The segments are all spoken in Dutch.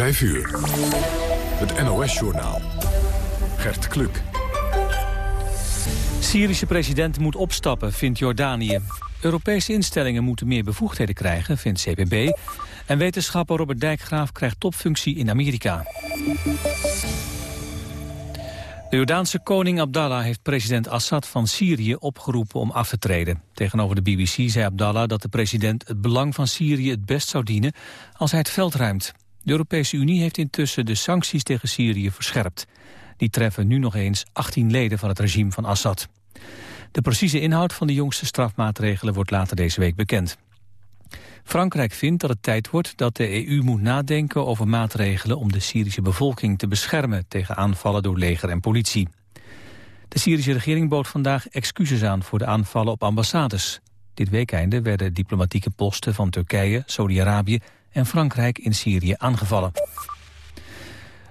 5 uur. Het NOS-journaal. Gert Kluk. Syrische president moet opstappen, vindt Jordanië. Europese instellingen moeten meer bevoegdheden krijgen, vindt CPB. En wetenschapper Robert Dijkgraaf krijgt topfunctie in Amerika. De Jordaanse koning Abdallah heeft president Assad van Syrië opgeroepen om af te treden. Tegenover de BBC zei Abdallah dat de president het belang van Syrië het best zou dienen als hij het veld ruimt. De Europese Unie heeft intussen de sancties tegen Syrië verscherpt. Die treffen nu nog eens 18 leden van het regime van Assad. De precieze inhoud van de jongste strafmaatregelen wordt later deze week bekend. Frankrijk vindt dat het tijd wordt dat de EU moet nadenken over maatregelen om de Syrische bevolking te beschermen tegen aanvallen door leger en politie. De Syrische regering bood vandaag excuses aan voor de aanvallen op ambassades. Dit weekende werden diplomatieke posten van Turkije, Saudi-Arabië en Frankrijk in Syrië aangevallen.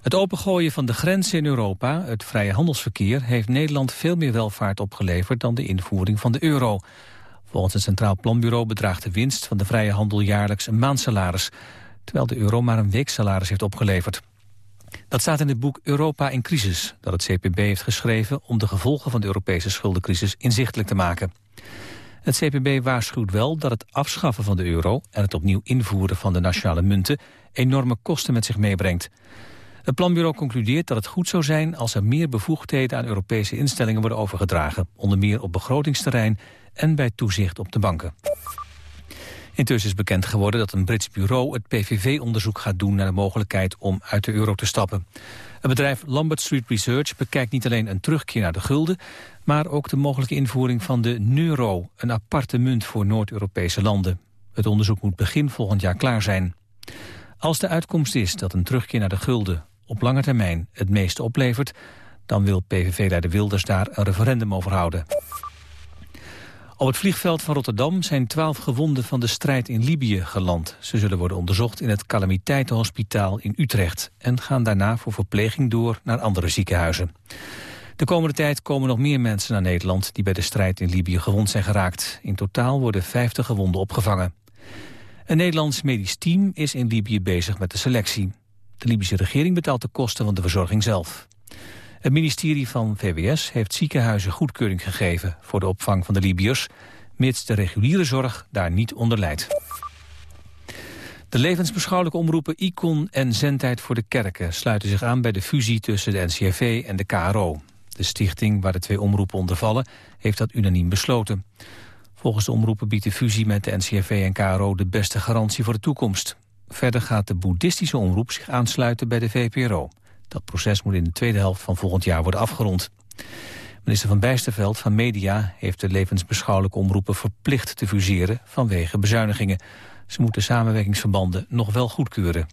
Het opengooien van de grenzen in Europa, het vrije handelsverkeer... heeft Nederland veel meer welvaart opgeleverd dan de invoering van de euro. Volgens het Centraal Planbureau bedraagt de winst van de vrije handel jaarlijks een maandsalaris... terwijl de euro maar een weeksalaris heeft opgeleverd. Dat staat in het boek Europa in crisis, dat het CPB heeft geschreven... om de gevolgen van de Europese schuldencrisis inzichtelijk te maken. Het CPB waarschuwt wel dat het afschaffen van de euro... en het opnieuw invoeren van de nationale munten... enorme kosten met zich meebrengt. Het planbureau concludeert dat het goed zou zijn als er meer bevoegdheden aan Europese instellingen worden overgedragen, onder meer op begrotingsterrein en bij toezicht op de banken. Intussen is bekend geworden dat een Brits bureau het PVV-onderzoek gaat doen naar de mogelijkheid om uit de euro te stappen. Het bedrijf Lambert Street Research bekijkt niet alleen een terugkeer naar de gulden, maar ook de mogelijke invoering van de euro, een aparte munt voor Noord-Europese landen. Het onderzoek moet begin volgend jaar klaar zijn. Als de uitkomst is dat een terugkeer naar de gulden op lange termijn het meeste oplevert... dan wil PVV-leider Wilders daar een referendum over houden. Op het vliegveld van Rotterdam zijn twaalf gewonden van de strijd in Libië geland. Ze zullen worden onderzocht in het Calamiteitenhospitaal in Utrecht... en gaan daarna voor verpleging door naar andere ziekenhuizen. De komende tijd komen nog meer mensen naar Nederland... die bij de strijd in Libië gewond zijn geraakt. In totaal worden 50 gewonden opgevangen. Een Nederlands medisch team is in Libië bezig met de selectie. De Libische regering betaalt de kosten van de verzorging zelf. Het ministerie van VWS heeft ziekenhuizen goedkeuring gegeven... voor de opvang van de Libiërs, mits de reguliere zorg daar niet onder leidt. De levensbeschouwelijke omroepen Icon en Zendtijd voor de Kerken... sluiten zich aan bij de fusie tussen de NCRV en de KRO. De stichting waar de twee omroepen onder vallen... heeft dat unaniem besloten. Volgens de omroepen biedt de fusie met de NCRV en KRO... de beste garantie voor de toekomst. Verder gaat de boeddhistische omroep zich aansluiten bij de VPRO. Dat proces moet in de tweede helft van volgend jaar worden afgerond. Minister van Bijsterveld van Media heeft de levensbeschouwelijke omroepen verplicht te fuseren vanwege bezuinigingen. Ze moeten samenwerkingsverbanden nog wel goedkeuren.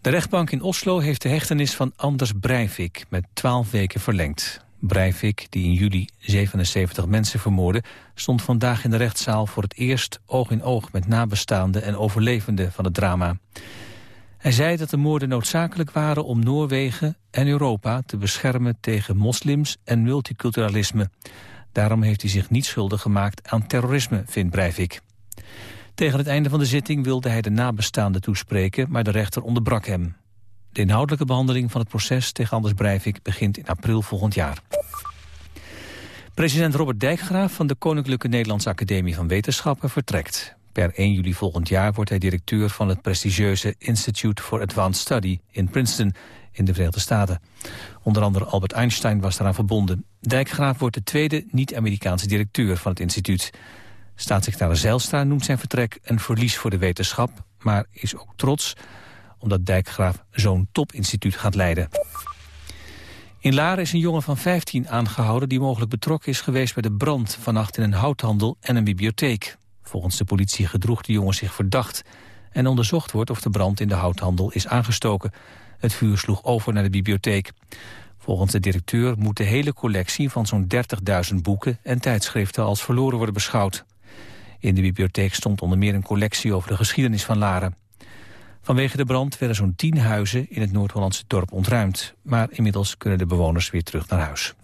De rechtbank in Oslo heeft de hechtenis van Anders Breivik met 12 weken verlengd. Breivik, die in juli 77 mensen vermoordde... stond vandaag in de rechtszaal voor het eerst oog in oog... met nabestaanden en overlevenden van het drama. Hij zei dat de moorden noodzakelijk waren om Noorwegen en Europa... te beschermen tegen moslims en multiculturalisme. Daarom heeft hij zich niet schuldig gemaakt aan terrorisme, vindt Breivik. Tegen het einde van de zitting wilde hij de nabestaanden toespreken... maar de rechter onderbrak hem. De inhoudelijke behandeling van het proces tegen Anders Breivik begint in april volgend jaar. President Robert Dijkgraaf van de Koninklijke Nederlandse Academie van Wetenschappen vertrekt. Per 1 juli volgend jaar wordt hij directeur van het prestigieuze Institute for Advanced Study in Princeton in de Verenigde Staten. Onder andere Albert Einstein was daaraan verbonden. Dijkgraaf wordt de tweede niet-Amerikaanse directeur van het instituut. Staatssecretaris Zijlstra noemt zijn vertrek een verlies voor de wetenschap... maar is ook trots omdat Dijkgraaf zo'n topinstituut gaat leiden. In Laren is een jongen van 15 aangehouden die mogelijk betrokken is geweest bij de brand vannacht in een houthandel en een bibliotheek. Volgens de politie gedroeg de jongen zich verdacht en onderzocht wordt of de brand in de houthandel is aangestoken. Het vuur sloeg over naar de bibliotheek. Volgens de directeur moet de hele collectie van zo'n 30.000 boeken en tijdschriften als verloren worden beschouwd. In de bibliotheek stond onder meer een collectie over de geschiedenis van Laren. Vanwege de brand werden zo'n tien huizen in het Noord-Hollandse dorp ontruimd. Maar inmiddels kunnen de bewoners weer terug naar huis.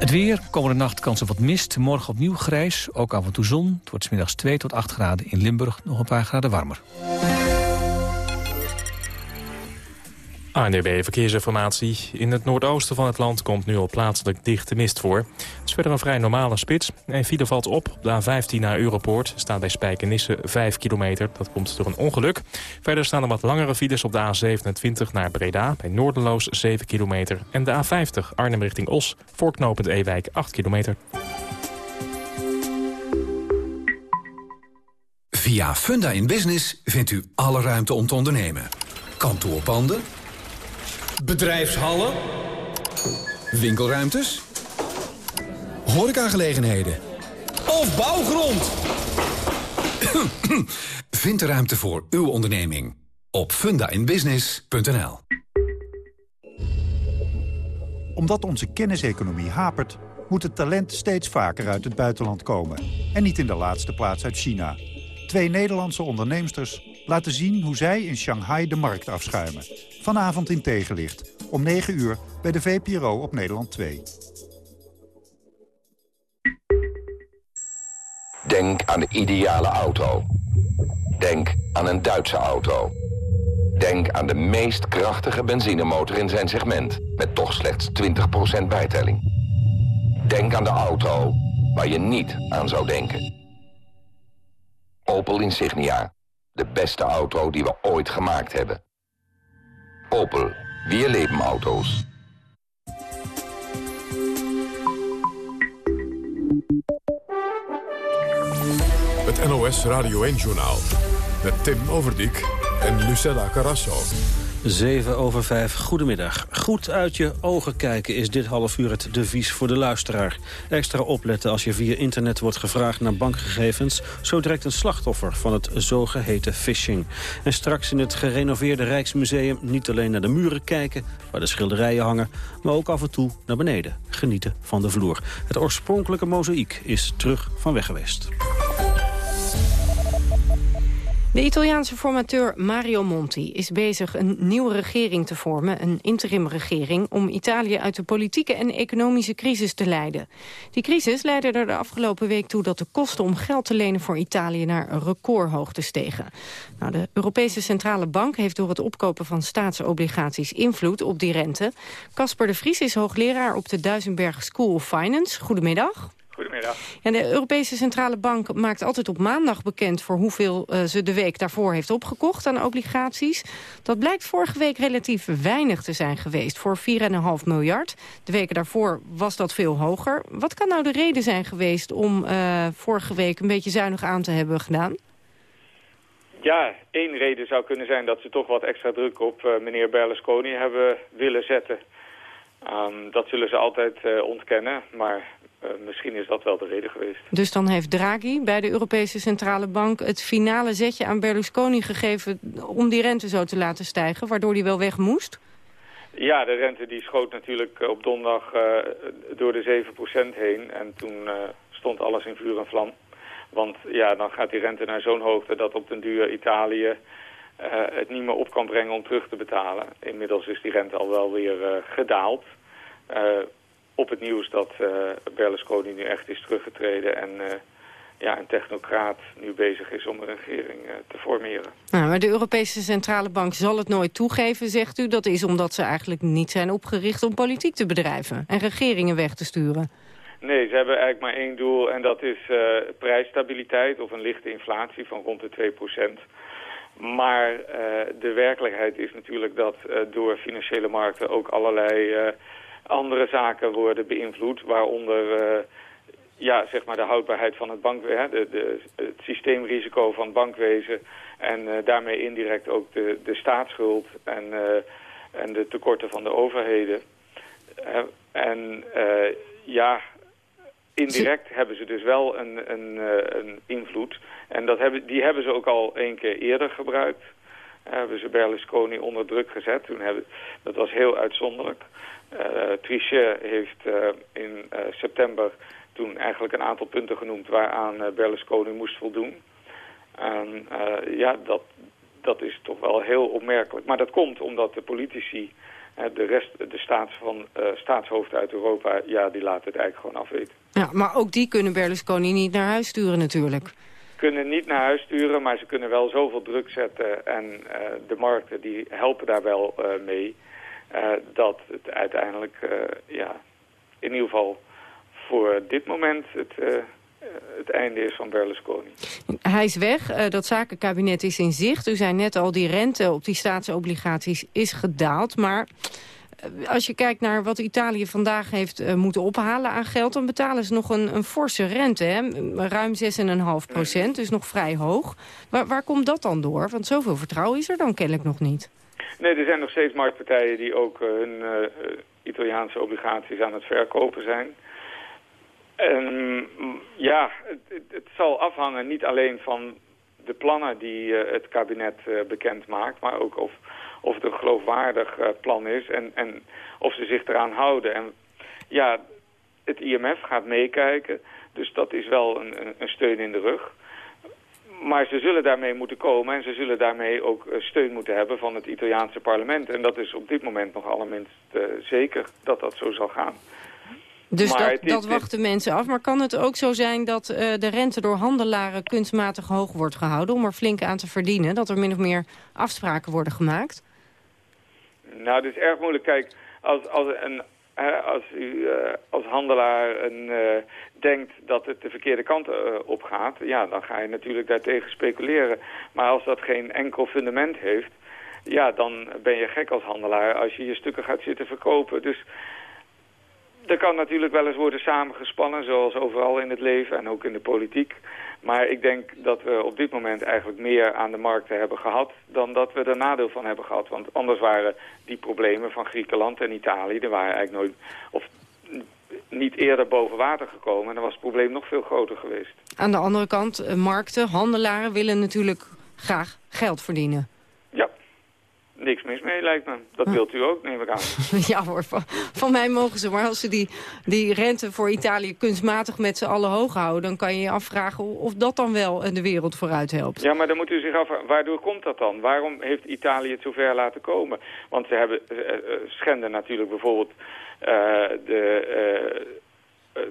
Het weer, komende nacht kans op wat mist. Morgen opnieuw grijs, ook af en toe zon. Het wordt smiddags 2 tot 8 graden. In Limburg nog een paar graden warmer. ANDB Verkeersinformatie. In het noordoosten van het land komt nu al plaatselijk dichte mist voor. Het is verder een vrij normale spits. En file valt op. De A15 naar Europoort staat bij Spijkenisse 5 kilometer. Dat komt door een ongeluk. Verder staan er wat langere files op de A27 naar Breda... bij Noorderloos 7 kilometer. En de A50 Arnhem richting Os voor knooppunt Ewijk 8 kilometer. Via Funda in Business vindt u alle ruimte om te ondernemen. Kantoorpanden bedrijfshallen, winkelruimtes, horecagelegenheden of bouwgrond. Vind de ruimte voor uw onderneming op fundainbusiness.nl. Omdat onze kenniseconomie hapert, moet het talent steeds vaker uit het buitenland komen. En niet in de laatste plaats uit China. Twee Nederlandse onderneemsters laten zien hoe zij in Shanghai de markt afschuimen. Vanavond in Tegenlicht, om 9 uur bij de VPRO op Nederland 2. Denk aan de ideale auto. Denk aan een Duitse auto. Denk aan de meest krachtige benzinemotor in zijn segment... met toch slechts 20% bijtelling. Denk aan de auto waar je niet aan zou denken. Opel Insignia. De beste auto die we ooit gemaakt hebben. Opel. Wir leben Autos. Het NOS Radio 1-journaal. Met Tim Overdijk en Lucella Carrasso. 7 over 5, goedemiddag. Goed uit je ogen kijken is dit half uur het devies voor de luisteraar. Extra opletten als je via internet wordt gevraagd naar bankgegevens... zo direct een slachtoffer van het zogeheten phishing. En straks in het gerenoveerde Rijksmuseum niet alleen naar de muren kijken... waar de schilderijen hangen, maar ook af en toe naar beneden. Genieten van de vloer. Het oorspronkelijke mozaïek is terug van weg geweest. De Italiaanse formateur Mario Monti is bezig een nieuwe regering te vormen, een interimregering, om Italië uit de politieke en economische crisis te leiden. Die crisis leidde er de afgelopen week toe dat de kosten om geld te lenen voor Italië naar een recordhoogte stegen. Nou, de Europese Centrale Bank heeft door het opkopen van staatsobligaties invloed op die rente. Casper de Vries is hoogleraar op de Duisenberg School of Finance. Goedemiddag. Goedemiddag. En de Europese Centrale Bank maakt altijd op maandag bekend... voor hoeveel uh, ze de week daarvoor heeft opgekocht aan obligaties. Dat blijkt vorige week relatief weinig te zijn geweest. Voor 4,5 miljard. De weken daarvoor was dat veel hoger. Wat kan nou de reden zijn geweest om uh, vorige week... een beetje zuinig aan te hebben gedaan? Ja, één reden zou kunnen zijn dat ze toch wat extra druk op uh, meneer Berlusconi hebben willen zetten. Um, dat zullen ze altijd uh, ontkennen, maar uh, misschien is dat wel de reden geweest. Dus dan heeft Draghi bij de Europese Centrale Bank het finale zetje aan Berlusconi gegeven om die rente zo te laten stijgen, waardoor die wel weg moest? Ja, de rente die schoot natuurlijk op donderdag uh, door de 7% heen en toen stond alles in vuur en vlam. Want ja, dan gaat die rente naar zo'n hoogte dat op den duur Italië het niet meer op kan brengen om terug te betalen. Inmiddels is die rente al wel weer gedaald op het nieuws dat Berlusconi nu echt is teruggetreden en ja, een technocraat nu bezig is om een regering uh, te formeren. Nou, maar de Europese Centrale Bank zal het nooit toegeven, zegt u. Dat is omdat ze eigenlijk niet zijn opgericht om politiek te bedrijven en regeringen weg te sturen. Nee, ze hebben eigenlijk maar één doel en dat is prijsstabiliteit of een lichte inflatie van rond de 2%. Maar uh, de werkelijkheid is natuurlijk dat uh, door financiële markten ook allerlei uh, andere zaken worden beïnvloed, waaronder ja, zeg maar de houdbaarheid van het bankwezen, de, de, het systeemrisico van bankwezen en daarmee indirect ook de, de staatsschuld en, en de tekorten van de overheden. en ja, indirect hebben ze dus wel een, een, een invloed. En dat hebben, die hebben ze ook al één keer eerder gebruikt. Hebben ze Berlusconi onder druk gezet. Toen hebben, dat was heel uitzonderlijk. Uh, Trichet heeft uh, in uh, september toen eigenlijk een aantal punten genoemd waaraan Berlusconi moest voldoen. En ja, dat, dat is toch wel heel opmerkelijk. Maar dat komt omdat de politici de rest, de staats van, staatshoofden uit Europa, ja, die laten het eigenlijk gewoon afweten. Ja, maar ook die kunnen Berlusconi niet naar huis sturen natuurlijk kunnen niet naar huis sturen, maar ze kunnen wel zoveel druk zetten. En de markten die helpen daar wel mee. dat het uiteindelijk ja, in ieder geval voor dit moment het, het einde is van Berlusconi. Hij is weg, uh, dat zakenkabinet is in zicht. U zei net al, die rente op die staatsobligaties is gedaald. Maar als je kijkt naar wat Italië vandaag heeft moeten ophalen aan geld... dan betalen ze nog een, een forse rente, hè? ruim 6,5 procent, dus nog vrij hoog. Waar, waar komt dat dan door? Want zoveel vertrouwen is er dan kennelijk nog niet. Nee, er zijn nog steeds marktpartijen die ook hun Italiaanse obligaties aan het verkopen zijn. En ja, het, zal afhangen niet alleen van de plannen die uh, het kabinet uh, bekend maakt, maar ook of, of het een geloofwaardig uh, plan is en, en of ze zich eraan houden. En ja, het IMF gaat meekijken, dus dat is wel een, een steun in de rug. Maar ze zullen daarmee moeten komen en ze zullen daarmee ook steun moeten hebben van het Italiaanse parlement. En dat is op dit moment nog allerminst zeker dat dat zo zal gaan. Dus dat, dat wachten mensen af. Maar kan het ook zo zijn dat uh, de rente door handelaren kunstmatig hoog wordt gehouden... om er flink aan te verdienen? Dat er min of meer afspraken worden gemaakt? Nou, het is erg moeilijk. Kijk, als, als, een, als u uh, als handelaar een, uh, denkt dat het de verkeerde kant op gaat... ja, dan ga je natuurlijk daartegen speculeren. Maar als dat geen enkel fundament heeft... ja, dan ben je gek als handelaar als je je stukken gaat zitten verkopen. Dus er kan natuurlijk wel eens worden samengespannen, zoals overal in het leven en ook in de politiek. Maar ik denk dat we op dit moment eigenlijk meer aan de markten hebben gehad dan dat we er nadeel van hebben gehad. Want anders waren die problemen van Griekenland en Italië, er waren eigenlijk nooit, of niet eerder boven water gekomen. En dan was het probleem nog veel groter geweest. Aan de andere kant, eh, markten, handelaren willen natuurlijk graag geld verdienen niks mis mee, lijkt me. Dat wilt u ook, neem ik aan. ja hoor, van, van, mij mogen ze. Maar als ze die, die rente voor Italië kunstmatig met z'n allen hoog houden... dan kan je je afvragen of dat dan wel de wereld vooruit helpt. Ja, maar dan moet u zich afvragen, waardoor komt dat dan? Waarom heeft Italië het zover laten komen? Want ze hebben uh, schenden natuurlijk bijvoorbeeld uh, de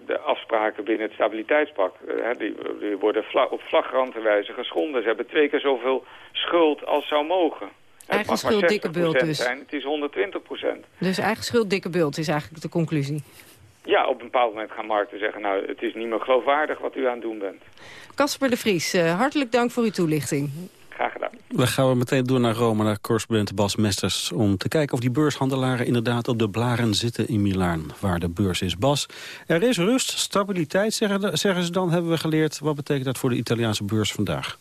de afspraken binnen het stabiliteitspak. die, die, worden op flagrante wijze geschonden. Ze hebben twee keer zoveel schuld als zou mogen. Eigen schuld, dikke bult dus. Zijn. Het is 120 procent. Dus eigen schuld, dikke bult is eigenlijk de conclusie. Ja, op een bepaald moment gaan markten zeggen... nou, het is niet meer geloofwaardig wat u aan het doen bent. Casper de Vries, uh, hartelijk dank voor uw toelichting. Graag gedaan. Dan gaan we meteen door naar Rome, naar correspondent Bas Mesters... om te kijken of die beurshandelaren inderdaad op de blaren zitten in Milaan... waar de beurs is. Bas, er is rust, stabiliteit, zeggen, zeggen ze dan, hebben we geleerd. Wat betekent dat voor de Italiaanse beurs vandaag?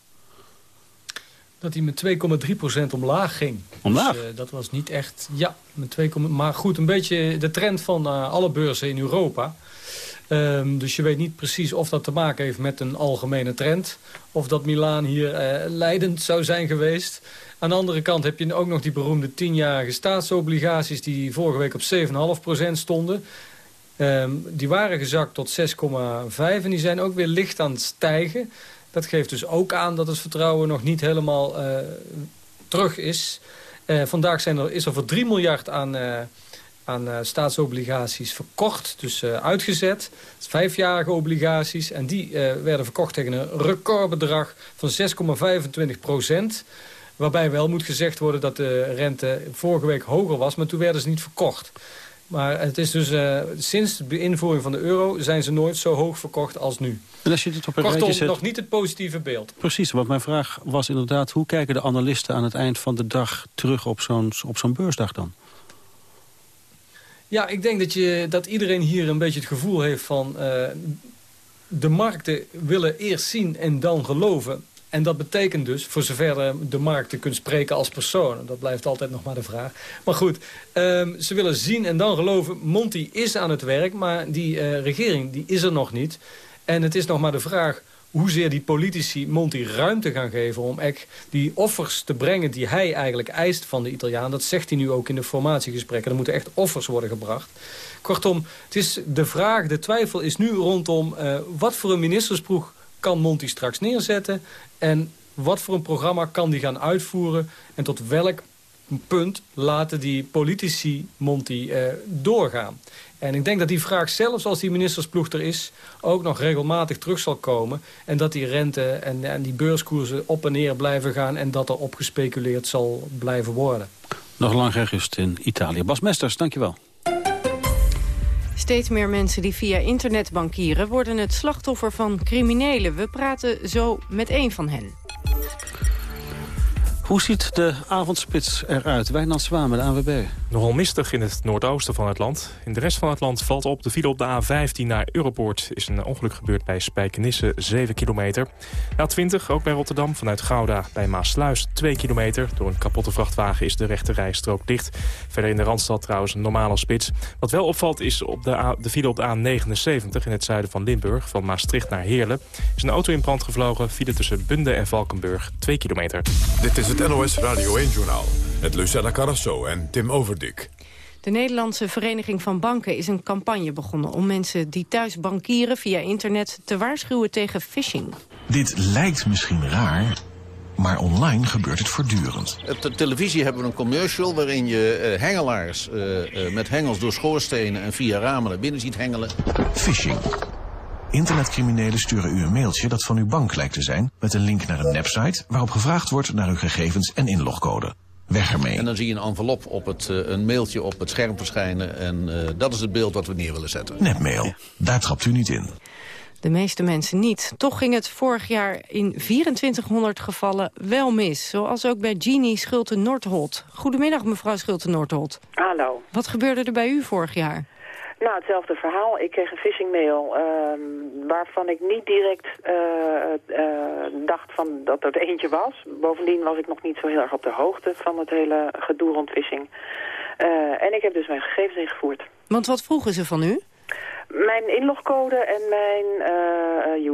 Dat hij met 2,3% omlaag ging. Omlaag? Dus, uh, dat was niet echt... Ja, met 2, maar goed, een beetje de trend van uh, alle beurzen in Europa. Um, dus je weet niet precies of dat te maken heeft met een algemene trend. Of dat Milaan hier uh, leidend zou zijn geweest. Aan de andere kant heb je ook nog die beroemde 10-jarige staatsobligaties... die vorige week op 7,5% stonden. Um, die waren gezakt tot 6,5 en die zijn ook weer licht aan het stijgen... Dat geeft dus ook aan dat het vertrouwen nog niet helemaal uh, terug is. Uh, vandaag zijn er, is er voor 3 miljard aan, uh, aan staatsobligaties verkocht, dus uitgezet. Vijfjarige obligaties en die werden verkocht tegen een recordbedrag van 6,25 procent. Waarbij wel moet gezegd worden dat de rente vorige week hoger was, maar toen werden ze niet verkocht. Maar het is dus uh, sinds de invoering van de euro zijn ze nooit zo hoog verkocht als nu. En als je het op een Kortom, zet... nog niet het positieve beeld. Precies, want mijn vraag was inderdaad... hoe kijken de analisten aan het eind van de dag terug op zo'n zo'n beursdag dan? Ja, ik denk dat, je, dat iedereen hier een beetje het gevoel heeft van... Uh, de markten willen eerst zien en dan geloven. En dat betekent dus, voor zover de markten kunt spreken als persoon... dat blijft altijd nog maar de vraag. Maar goed, um, ze willen zien en dan geloven... Monty is aan het werk, maar die uh, regering die is er nog niet. En het is nog maar de vraag hoezeer die politici Monti ruimte gaan geven... om echt die offers te brengen die hij eigenlijk eist van de Italiaan. Dat zegt hij nu ook in de formatiegesprekken. Er moeten echt offers worden gebracht. Kortom, het is de vraag, de twijfel is nu rondom... Uh, wat voor een ministersproeg kan Monti straks neerzetten... en wat voor een programma kan die gaan uitvoeren... en tot welk punt laten die politici Monti uh, doorgaan. En ik denk dat die vraag, zelfs als die ministersploeg er is... ook nog regelmatig terug zal komen. En dat die rente en, en die beurskoersen op en neer blijven gaan... en dat er op gespeculeerd zal blijven worden. Nog lang gerust in Italië. Bas Mesters, dankjewel. Steeds meer mensen die via internet bankieren... worden het slachtoffer van criminelen. We praten zo met één van hen. Hoe ziet de avondspits eruit? Wijnand Zwaan met de ANWB. Nogal mistig in het noordoosten van het land. In de rest van het land valt op. De file op de A15 naar Europoort is een ongeluk gebeurd bij Spijkenisse, 7 kilometer. A20 ook bij Rotterdam vanuit Gouda bij Maasluis, 2 kilometer. Door een kapotte vrachtwagen is de rechte rijstrook dicht. Verder in de Randstad trouwens een normale spits. Wat wel opvalt is op de, A, de file op de A79 in het zuiden van Limburg... van Maastricht naar Heerlen. Is een auto in brand gevlogen. File tussen Bunde en Valkenburg, 2 kilometer. Dit is het NOS Radio 1-journaal met Lucella Carrasso en Tim Overdik. De Nederlandse Vereniging van Banken is een campagne begonnen... om mensen die thuis bankieren via internet te waarschuwen tegen phishing. Dit lijkt misschien raar, maar online gebeurt het voortdurend. Op de televisie hebben we een commercial waarin je uh, hengelaars uh, uh, met hengels door schoorstenen en via ramen naar binnen ziet hengelen. Phishing. Internetcriminelen sturen u een mailtje dat van uw bank lijkt te zijn... met een link naar een website waarop gevraagd wordt naar uw gegevens en inlogcode. Weg ermee. En dan zie je een envelop op het, uh, een mailtje op het scherm verschijnen... en uh, dat is het beeld wat we neer willen zetten. Netmail. Ja. Daar trapt u niet in. De meeste mensen niet. Toch ging het vorig jaar in 2400 gevallen wel mis. Zoals ook bij Jeannie Schulte-Noordholt. Goedemiddag, mevrouw Schulte-Noordholt. Hallo. Wat gebeurde er bij u vorig jaar? Nou, hetzelfde verhaal. Ik kreeg een phishingmail uh, waarvan ik niet direct uh, uh, dacht van dat er eentje was. Bovendien was ik nog niet zo heel erg op de hoogte van het hele gedoe rond phishing. en ik heb dus mijn gegevens ingevoerd. Want wat vroegen ze van u? Mijn inlogcode en mijn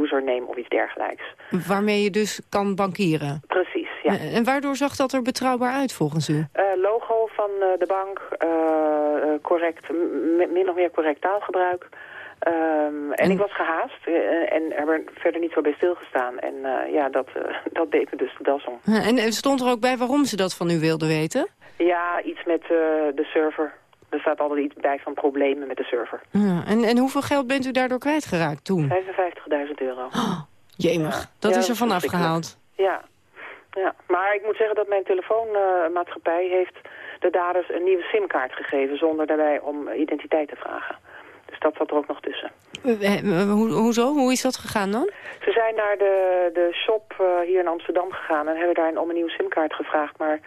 username of iets dergelijks. Waarmee je dus kan bankieren? Precies, ja. En waardoor zag dat er betrouwbaar uit volgens u? Uh, logo van de bank, correct, min of meer correct taalgebruik. Um, en, en, ik was gehaast en er werd verder niet zo bij stilgestaan. En ja, dat, dat deed me dus de das om. En stond er ook bij waarom ze dat van u wilden weten? Ja, iets met de server. Er staat altijd iets bij van problemen met de server. Ja, en, en hoeveel geld bent u daardoor kwijtgeraakt toen? 55.000 euro. Oh, jemig, ja. dat ja, is er vanaf gehaald. Ja. Ja, maar ik moet zeggen dat mijn telefoonmaatschappij heeft de daders een nieuwe simkaart gegeven... zonder daarbij om identiteit te vragen. Dus dat zat er ook nog tussen. Ho hoezo? Hoe is dat gegaan dan? Ze zijn naar de, de shop uh, hier in Amsterdam gegaan en hebben daar om een nieuwe simkaart gevraagd. Maar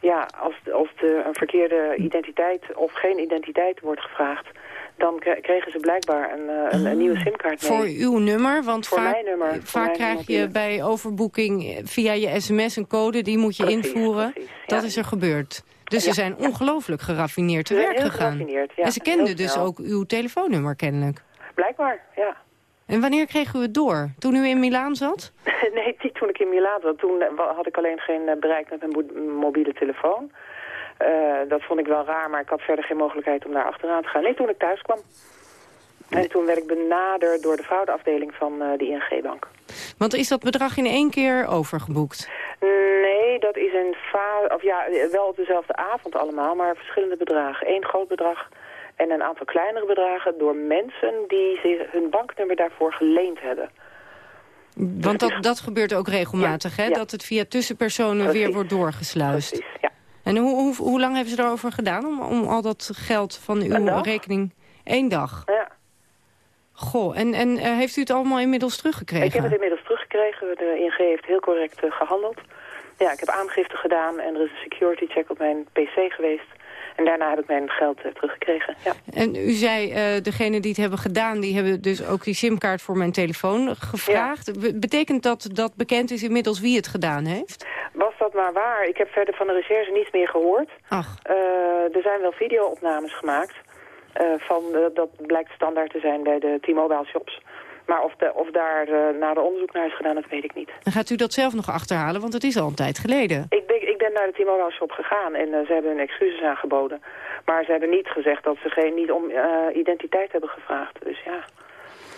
ja, als, als de, een verkeerde identiteit of geen identiteit wordt gevraagd... dan kregen ze blijkbaar een, een, een nieuwe simkaart mee. Voor uw nummer? Want voor vaak, mijn nummer. Vaak krijg je bij overboeking via je sms een code, die moet je precies, invoeren. Precies, dat is er gebeurd. Dus ja, ze zijn ongelooflijk geraffineerd te Ze werk gegaan. en ze kenden dus ook uw telefoonnummer kennelijk. Blijkbaar, ja. En wanneer kreeg u het door? Toen u in Milaan zat? nee, niet toen ik in Milaan zat. Toen eh, had ik alleen geen eh, bereik met mijn mobiele telefoon. Uh, dat vond ik wel raar, maar ik had verder geen mogelijkheid om daar achteraan te gaan. Nee, toen ik thuis kwam. En toen werd ik benaderd door de fraudeafdeling van uh, de ING-bank. Want is dat bedrag in één keer overgeboekt? Nee, dat is een fa of ja, wel op dezelfde avond allemaal, maar verschillende bedragen. Eén groot bedrag en een aantal kleinere bedragen door mensen die zich hun banknummer daarvoor geleend hebben. Want dat, dat gebeurt ook regelmatig, ja, hè? Ja. Dat het via tussenpersonen Precies. weer wordt doorgesluist. Precies, ja. En hoe, hoe, hoe lang hebben ze daarover gedaan om, om al dat geld van uw rekening... Eén dag? Ja. Goh, en, en uh, heeft u het allemaal inmiddels teruggekregen? Ik heb het inmiddels teruggekregen. De ING heeft heel correct uh, gehandeld. Ja, ik heb aangifte gedaan en er is een security check op mijn pc geweest. En daarna heb ik mijn geld uh, teruggekregen, ja. En u zei, uh, degene die het hebben gedaan... die hebben dus ook die simkaart voor mijn telefoon gevraagd. Ja. Betekent dat dat bekend is inmiddels wie het gedaan heeft? Was dat maar waar. Ik heb verder van de recherche niets meer gehoord. Ach. Uh, er zijn wel video-opnames gemaakt. Van, dat blijkt standaard te zijn bij de T-Mobile shops. Maar of, de, of daar uh, naar de onderzoek naar is gedaan, dat weet ik niet. Dan gaat u dat zelf nog achterhalen, want het is al een tijd geleden. Ik ben, ik ben naar de T-Mobile shop gegaan en uh, ze hebben hun excuses aangeboden. Maar ze hebben niet gezegd dat ze geen, niet om uh, identiteit hebben gevraagd. Dus ja,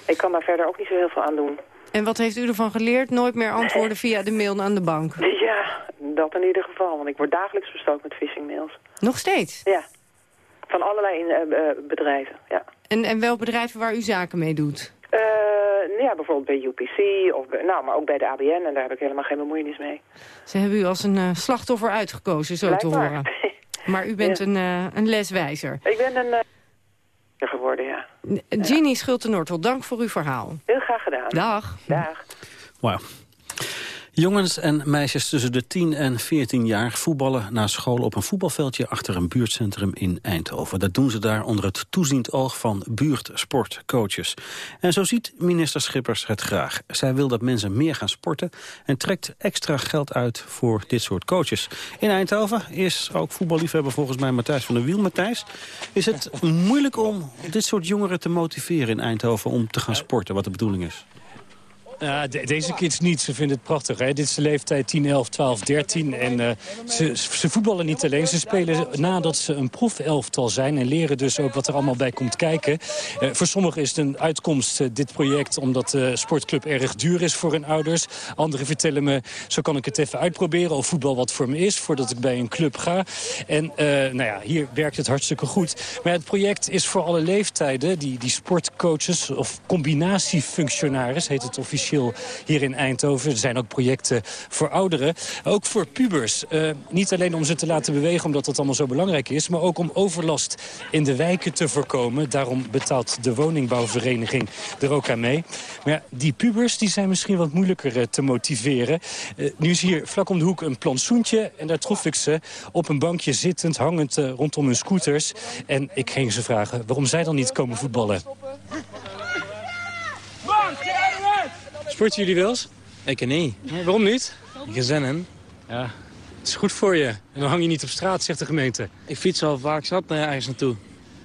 ik kan daar verder ook niet zo heel veel aan doen. En wat heeft u ervan geleerd? Nooit meer antwoorden via de mail aan de bank? Ja, dat in ieder geval. Want ik word dagelijks bestookt met phishingmails. Nog steeds? Ja. Van allerlei uh, bedrijven, ja. En, en welke bedrijven waar u zaken mee doet? Uh, ja, bijvoorbeeld bij UPC, of nou, maar ook bij de ABN. En daar heb ik helemaal geen bemoeienis mee. Ze hebben u als een uh, slachtoffer uitgekozen, zo te horen. maar u bent een, uh, een leswijzer. Ik ben een geworden, ja. Ginny Schulte-Nortel, dank voor uw verhaal. Heel graag gedaan. Dag. Dag. Wauw. Jongens en meisjes tussen de 10 en 14 jaar voetballen na school op een voetbalveldje achter een buurtcentrum in Eindhoven. Dat doen ze daar onder het toeziend oog van buurtsportcoaches. En zo ziet minister Schippers het graag. Zij wil dat mensen meer gaan sporten en trekt extra geld uit voor dit soort coaches. In Eindhoven is ook voetballiefhebber volgens mij Matthijs van der Wiel. Matthijs, is het moeilijk om dit soort jongeren te motiveren in Eindhoven om te gaan sporten, wat de bedoeling is? Ja, deze kids niet. Ze vinden het prachtig. Hè? Dit is de leeftijd 10, 11, 12, 13. En uh, ze, ze, voetballen niet alleen. Ze spelen nadat ze een proefelftal zijn. En leren dus ook wat er allemaal bij komt kijken. Uh, voor sommigen is het een uitkomst, dit project... omdat de sportclub erg duur is voor hun ouders. Anderen vertellen me, zo kan ik het even uitproberen... of voetbal wat voor me is, voordat ik bij een club ga. En nou ja, hier werkt het hartstikke goed. Maar het project is voor alle leeftijden. Die, die sportcoaches of combinatiefunctionaris heet het officieel hier in Eindhoven. Er zijn ook projecten voor ouderen, ook voor pubers. Uh, niet alleen om ze te laten bewegen, omdat dat allemaal zo belangrijk is... maar ook om overlast in de wijken te voorkomen. Daarom betaalt de woningbouwvereniging er ook aan mee. Maar ja, die pubers die zijn misschien wat moeilijker uh, te motiveren. Uh, nu is hier vlak om de hoek een plantsoentje... en daar trof ik ze op een bankje zittend, hangend rondom hun scooters. En ik ging ze vragen waarom zij dan niet komen voetballen. Sporten jullie wel eens? Ik niet. Nee, waarom niet? Gezinnen. Ja, het is goed voor je. En dan hang je niet op straat, zegt de gemeente. Ik fiets al vaak zat naar ergens naartoe.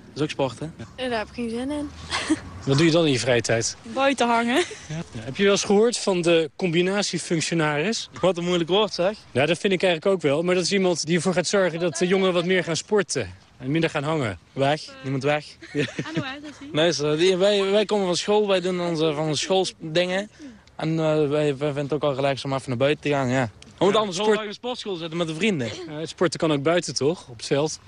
Dat is ook sporten. Ja. Daar heb ik geen zin in. Wat doe je dan in je vrije tijd? Buiten hangen. Ja. Heb je wel eens gehoord van de combinatiefunctionaris? Wat een moeilijk woord zeg. Ja, dat vind ik eigenlijk ook wel. Maar dat is iemand die ervoor gaat zorgen dat de jongeren wat meer gaan sporten. En minder gaan hangen. Weg. Niemand weg. Ja. nee, zo, die, wij, wij komen van school. Wij doen onze van schooldingen. En uh, wij, wij vinden het ook al gelijk om even naar buiten te gaan, ja. We moeten anders sport... een sportschool zitten met de vrienden. Uh, sporten kan ook buiten, toch? Op het veld.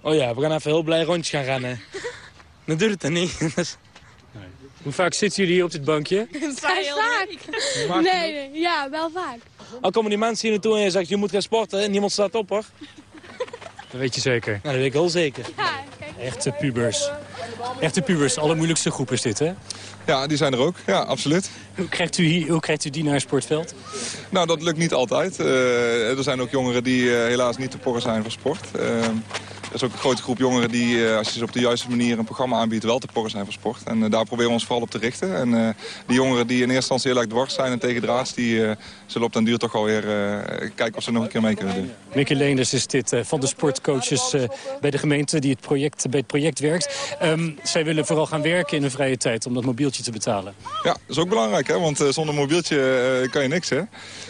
Oh ja, we gaan even heel blij rondjes gaan rennen. Dan duurt het er niet. nee. Hoe vaak zitten jullie hier op dit bankje? Vrij vaak. Nee, nee, ja, wel vaak. Al komen die mensen hier naartoe en je zegt, je moet gaan sporten en niemand staat op hoor. Dat weet je zeker? Nou, dat weet ik heel zeker. Ja, kijk. Echte pubers. Echte pubers, allermoeilijkste groep is dit, hè? Ja, die zijn er ook. Ja, absoluut. Hoe krijgt u, hoe krijgt u die naar een sportveld? Nou, dat lukt niet altijd. Uh, er zijn ook jongeren die uh, helaas niet te porren zijn voor sport. Er is ook een grote groep jongeren die, als je ze op de juiste manier een programma aanbiedt, wel te porren zijn voor sport. En daar proberen we ons vooral op te richten. En die jongeren die in eerste instantie heel erg dwars zijn en tegen draads, die zullen op den duur toch alweer kijken of ze nog een keer mee kunnen doen. Mieke Leenders is dit van de sportcoaches bij de gemeente die het project, bij het project werkt. Um, zij willen vooral gaan werken in hun vrije tijd om dat mobieltje te betalen. Ja, dat is ook belangrijk, hè? want zonder mobieltje kan je niks. Hè?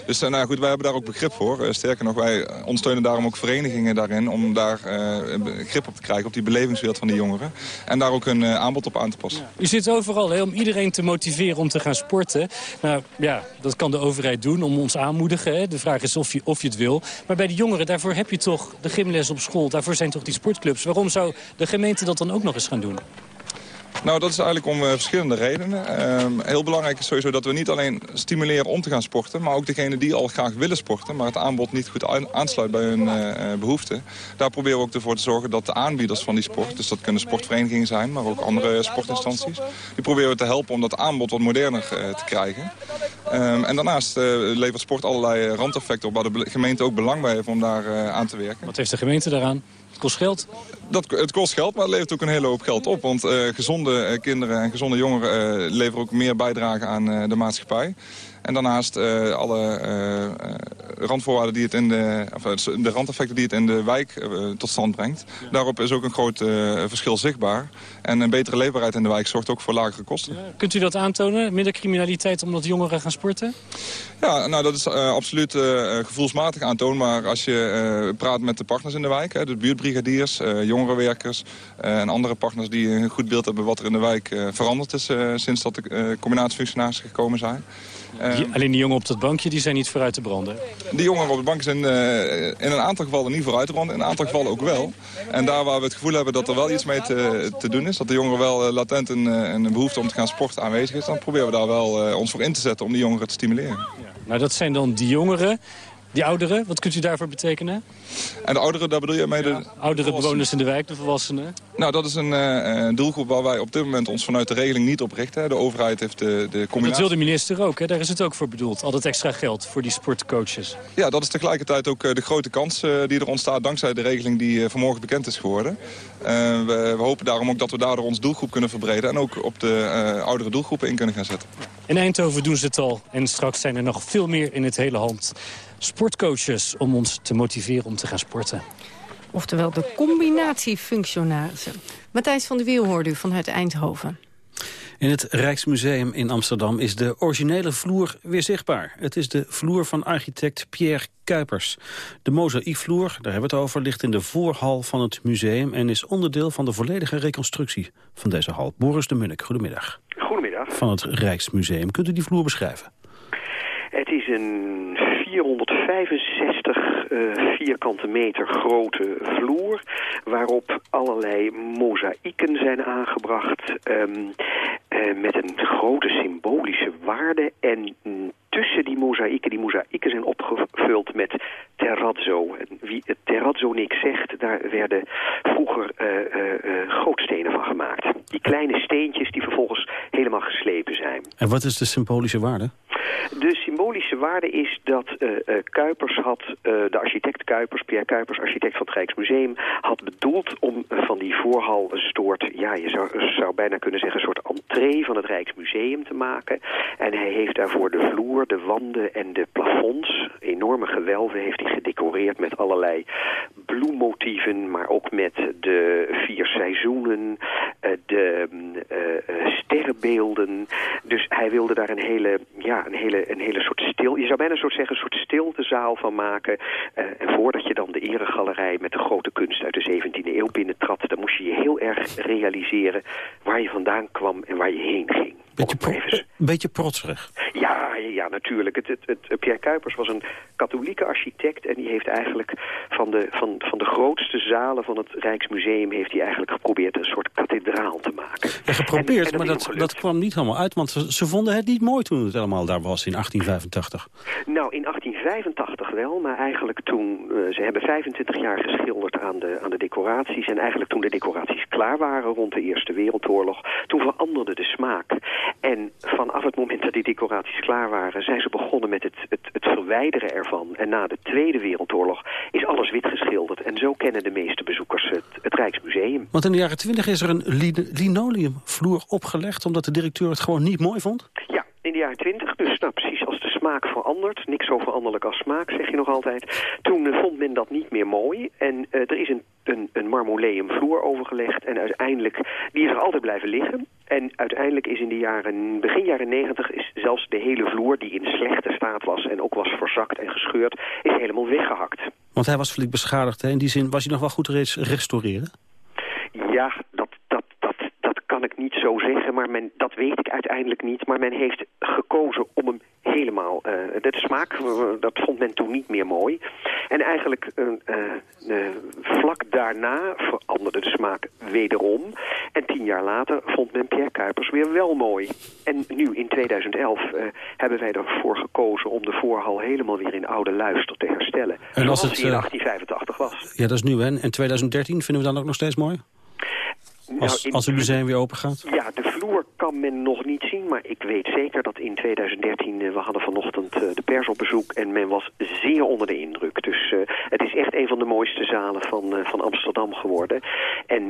Dus nou goed, wij hebben daar ook begrip voor. sterker nog, wij ondersteunen daarom ook verenigingen daarin om daar grip op te krijgen op die belevingswereld van die jongeren. En daar ook een aanbod op aan te passen. U zit overal hè, om iedereen te motiveren om te gaan sporten. Nou ja, dat kan de overheid doen om ons aanmoedigen. Hè. De vraag is of je, of je het wil. Maar bij de jongeren, daarvoor heb je toch de gymles op school. Daarvoor zijn toch die sportclubs. Waarom zou de gemeente dat dan ook nog eens gaan doen? Nou, dat is eigenlijk om uh, verschillende redenen. Uh, heel belangrijk is sowieso dat we niet alleen stimuleren om te gaan sporten... maar ook degenen die al graag willen sporten... maar het aanbod niet goed aansluit bij hun uh, behoeften. Daar proberen we ook ervoor te zorgen dat de aanbieders van die sport... dus dat kunnen sportverenigingen zijn, maar ook andere sportinstanties... die proberen we te helpen om dat aanbod wat moderner te krijgen. Um, en daarnaast levert sport allerlei randeffecten op... waar de gemeente ook belang bij heeft om daar aan te werken. Wat heeft de gemeente daaraan? Het kost geld? Dat, het kost geld, maar het levert ook een hele hoop geld op. Want uh, gezonde kinderen en gezonde jongeren uh, leveren ook meer bijdrage aan de maatschappij. En daarnaast alle randvoorwaarden die het in de, of, de randeffecten die het in de wijk tot stand brengt. Daarop is ook een groot verschil zichtbaar. En een betere leefbaarheid in de wijk zorgt ook voor lagere kosten. Kunt u dat aantonen? Minder criminaliteit omdat jongeren gaan sporten? Ja, nou dat is absoluut gevoelsmatig aantoonbaar als je praat met de partners in de wijk. Hè, de buurtbrigadiers, jongerenwerkers en andere partners die een goed beeld hebben wat er in de wijk veranderd is sinds dat de combinatiefunctionarissen gekomen zijn. Die, alleen die jongen op dat bankje die zijn niet vooruit te branden? Die jongeren op de bank zijn uh, in een aantal gevallen niet vooruit te branden. In een aantal gevallen ook wel. En daar waar we het gevoel hebben dat er wel iets mee te, te doen is... dat de jongeren wel latent een, een behoefte om te gaan sporten aanwezig is... dan proberen we daar wel ons voor in te zetten om die jongeren te stimuleren. Ja. Nou, dat zijn dan die jongeren die ouderen, wat kunt u daarvoor betekenen? En de ouderen, daar bedoel je mee de... oudere bewoners in de wijk, de volwassenen? Nou, dat is een uh, doelgroep waar wij op dit moment ons vanuit de regeling niet op richten. De overheid heeft de, de combinatie... Dat wil de minister ook, hè? daar is het ook voor bedoeld. Al dat extra geld voor die sportcoaches. Ja, dat is tegelijkertijd ook eh, de grote kans die er ontstaat... dankzij de regeling die vanmorgen bekend is geworden. We, we, hopen daarom ook dat we daardoor ons doelgroep kunnen verbreden... en ook op de oudere doelgroepen in kunnen gaan zetten. In Eindhoven doen ze het al. En straks zijn er nog veel meer in het hele land sportcoaches om ons te motiveren om te gaan sporten. Oftewel de combinatiefunctionarissen. Matthijs van der Wiel hoorde u vanuit Eindhoven. In het Rijksmuseum in Amsterdam is de originele vloer weer zichtbaar. Het is de vloer van architect Pierre Kuipers. De mozaïekvloer, daar hebben we het over, ligt in de voorhal van het museum... en is onderdeel van de volledige reconstructie van deze hal. Boris de Munnik, goedemiddag. Goedemiddag. Van het Rijksmuseum. Kunt u die vloer beschrijven? Het is een 465 vierkante meter grote vloer... waarop allerlei mozaïeken zijn aangebracht... Um, uh, met een grote symbolische waarde... en tussen die mozaïeken, die mozaïeken zijn opgevuld met terrazzo. En wie het terrazzo niks zegt, daar werden vroeger uh, uh, grootstenen van gemaakt. Die kleine steentjes die vervolgens helemaal geslepen zijn. En wat is de symbolische waarde? De symbolische waarde is dat uh, uh, Kuipers had, uh, de architect Kuipers, Pierre Kuipers, architect van het Rijksmuseum, had bedoeld om van die voorhal een soort, ja, je zou, bijna kunnen zeggen, een soort entree van het Rijksmuseum te maken. En hij heeft daarvoor de vloer, de wanden en de plafonds, enorme gewelven, heeft hij gedecoreerd met allerlei bloemmotieven, maar ook met de vier seizoenen, de sterrenbeelden. Dus hij wilde daar een hele, ja, een hele, een hele soort stil... Je zou bijna soort zeggen, een soort stiltezaal van maken. Uh, en voordat je dan de eregalerij met de grote kunst uit de 17e eeuw binnentrad... dan moest je je heel erg realiseren waar je vandaan kwam en waar je heen ging. Beetje, pro beetje protserig. Ja, ja, natuurlijk. Het, het, het, Pierre Kuipers was een katholieke architect... en die heeft eigenlijk van de, van, van de grootste zalen van het Rijksmuseum... heeft hij eigenlijk geprobeerd een soort kathedraal te maken. Ja, geprobeerd, en, en maar dat, dat kwam niet helemaal uit... want ze, ze, vonden het niet mooi toen het allemaal daar was in 1885. Nou, in 1885 wel, maar eigenlijk toen... Uh, ze hebben 25 jaar geschilderd aan de, aan de decoraties... en eigenlijk toen de decoraties klaar waren rond de Eerste Wereldoorlog... toen veranderde de smaak... En vanaf het moment dat die decoraties klaar waren... zijn ze begonnen met het, het, het verwijderen ervan. En na de Tweede Wereldoorlog is alles wit geschilderd. En zo kennen de meeste bezoekers het, het Rijksmuseum. Want in de jaren twintig is er een linoleumvloer opgelegd... omdat de directeur het gewoon niet mooi vond? Ja, in de jaren twintig. Dus nou, precies als de smaak verandert. Niks zo veranderlijk als smaak, zeg je nog altijd. Toen uh, vond men dat niet meer mooi. En uh, er is een, een, een marmoleum vloer overgelegd. En uiteindelijk, die is er altijd blijven liggen. En uiteindelijk is in de jaren, begin jaren negentig... is zelfs de hele vloer, die in slechte staat was... en ook was verzakt en gescheurd, is helemaal weggehakt. Want hij was flink beschadigd. Hè? In die zin was hij nog wel goed te restaureren? Maar men, dat weet ik uiteindelijk niet. Maar men heeft gekozen om hem helemaal... Uh, de smaak, uh, dat vond men toen niet meer mooi. En eigenlijk uh, vlak daarna veranderde de smaak wederom. En tien jaar later vond men Pierre Kuipers weer wel mooi. En nu in 2011 hebben wij ervoor gekozen om de voorhal helemaal weer in oude luister te herstellen. En als het in 1885 was. Ja, dat is nu hè. En 2013 vinden we dan ook nog steeds mooi? Als, nou, als het museum weer open gaat? Ja, de vloer kan men nog niet zien. Maar ik weet zeker dat in 2013... Uh, we hadden vanochtend uh, de pers op bezoek... en men was zeer onder de indruk. Dus uh, het is echt een van de mooiste zalen van, van Amsterdam geworden. En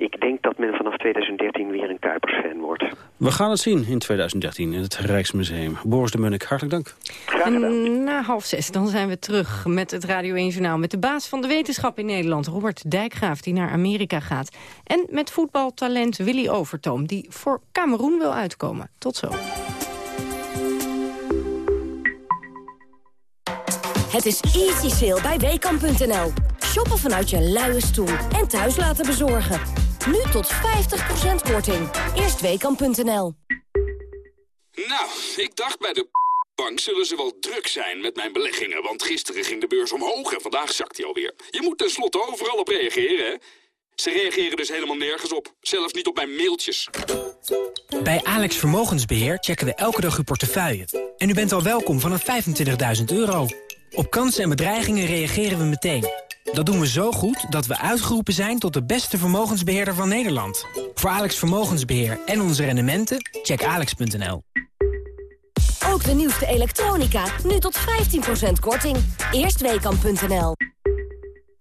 ik denk dat men vanaf 2013 weer een Kuipers-fan wordt. We gaan het zien in 2013 in het Rijksmuseum. Boris de Munnik, hartelijk dank. Graag gedaan. na half zes dan zijn we terug met het Radio 1 Journaal... met de baas van de wetenschap in Nederland, Robert Dijkgraaf... die naar Amerika gaat. En met voetbaltalent Willy Overtoom... die voor Cameroen wil uitkomen. Tot zo. Het is easy sale bij Weekamp.nl. Shoppen vanuit je luie stoel en thuis laten bezorgen. Nu tot 50% korting. Eerst Weekamp.nl. Nou, ik dacht bij de bank zullen ze wel druk zijn met mijn beleggingen... want gisteren ging de beurs omhoog en vandaag zakt hij alweer. Je moet tenslotte overal op reageren, hè? Ze reageren dus helemaal nergens op. Zelfs niet op mijn mailtjes. Bij Alex Vermogensbeheer checken we elke dag uw portefeuille. En u bent al welkom vanaf 25.000 euro. Op kansen en bedreigingen reageren we meteen. Dat doen we zo goed dat we uitgeroepen zijn tot de beste vermogensbeheerder van Nederland. Voor Alex Vermogensbeheer en onze rendementen, check alex.nl. Ook de nieuwste elektronica, nu tot 15% korting. Eerstweekam.nl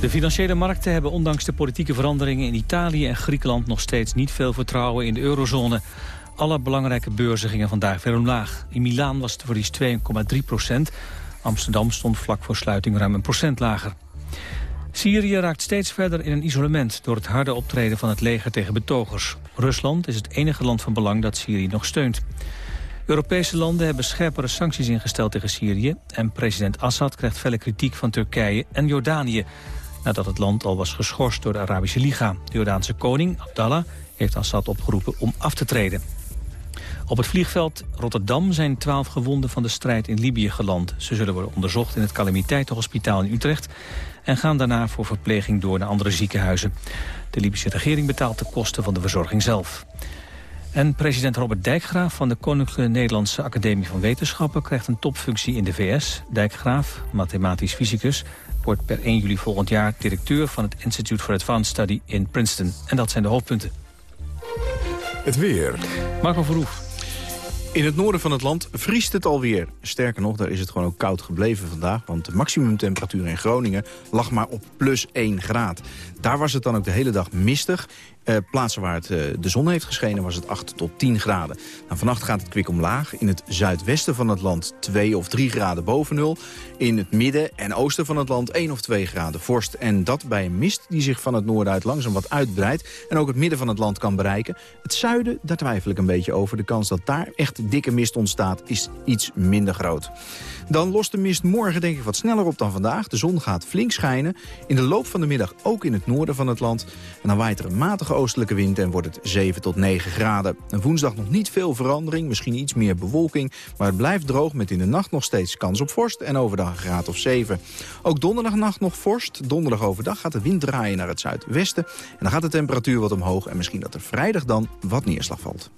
De financiële markten hebben ondanks de politieke veranderingen in Italië en Griekenland nog steeds niet veel vertrouwen in de eurozone. Alle belangrijke beurzen gingen vandaag weer omlaag. In Milaan was het verlies 2,3 procent. Amsterdam stond vlak voor sluiting ruim een procent lager. Syrië raakt steeds verder in een isolement door het harde optreden van het leger tegen betogers. Rusland is het enige land van belang dat Syrië nog steunt. Europese landen hebben scherpere sancties ingesteld tegen Syrië... en president Assad krijgt felle kritiek van Turkije en Jordanië... nadat het land al was geschorst door de Arabische Liga. De Jordaanse koning, Abdallah, heeft Assad opgeroepen om af te treden. Op het vliegveld Rotterdam zijn twaalf gewonden van de strijd in Libië geland. Ze zullen worden onderzocht in het calamiteitenhospitaal in Utrecht... en gaan daarna voor verpleging door naar andere ziekenhuizen. De Libische regering betaalt de kosten van de verzorging zelf. En president Robert Dijkgraaf van de Koninklijke Nederlandse Academie van Wetenschappen... krijgt een topfunctie in de VS. Dijkgraaf, mathematisch fysicus, wordt per 1 juli volgend jaar... directeur van het Institute for Advanced Study in Princeton. En dat zijn de hoofdpunten. Het weer. Marco Verhoef. In het noorden van het land vriest het alweer. Sterker nog, daar is het gewoon ook koud gebleven vandaag. Want de maximumtemperatuur in Groningen lag maar op plus 1 graad. Daar was het dan ook de hele dag mistig. Uh, plaatsen waar het, uh, de zon heeft geschenen was het 8 tot 10 graden. Nou, vannacht gaat het kwik omlaag. In het zuidwesten van het land 2 of 3 graden boven nul. In het midden en oosten van het land 1 of 2 graden vorst. En dat bij een mist die zich van het noorden uit langzaam wat uitbreidt. En ook het midden van het land kan bereiken. Het zuiden, daar twijfel ik een beetje over. De kans dat daar echt dikke mist ontstaat is iets minder groot. Dan lost de mist morgen denk ik wat sneller op dan vandaag. De zon gaat flink schijnen. In de loop van de middag ook in het noorden van het land. En dan waait er een matige oostelijke wind en wordt het 7 tot 9 graden. En woensdag nog niet veel verandering, misschien iets meer bewolking. Maar het blijft droog met in de nacht nog steeds kans op vorst. En overdag een graad of 7. Ook donderdagnacht nog vorst. Donderdag overdag gaat de wind draaien naar het zuidwesten. En dan gaat de temperatuur wat omhoog. En misschien dat er vrijdag dan wat neerslag valt.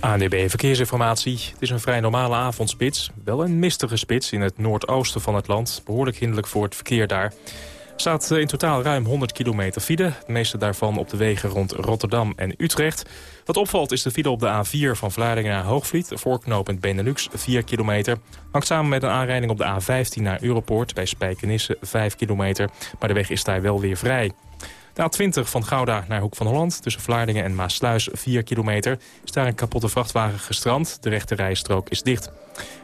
ANDB Verkeersinformatie. Het is een vrij normale avondspits. Wel een mistige spits in het noordoosten van het land. Behoorlijk hinderlijk voor het verkeer daar. Er staat in totaal ruim 100 kilometer file. Het meeste daarvan op de wegen rond Rotterdam en Utrecht. Wat opvalt is de file op de A4 van Vlaardingen naar Hoogvliet. Voorknopend Benelux, 4 kilometer. Hangt samen met een aanrijding op de A15 naar Europoort bij Spijkenisse, 5 kilometer. Maar de weg is daar wel weer vrij. De A20 van Gouda naar Hoek van Holland, tussen Vlaardingen en Maasluis 4 kilometer, is daar een kapotte vrachtwagen gestrand. De rechte rijstrook is dicht.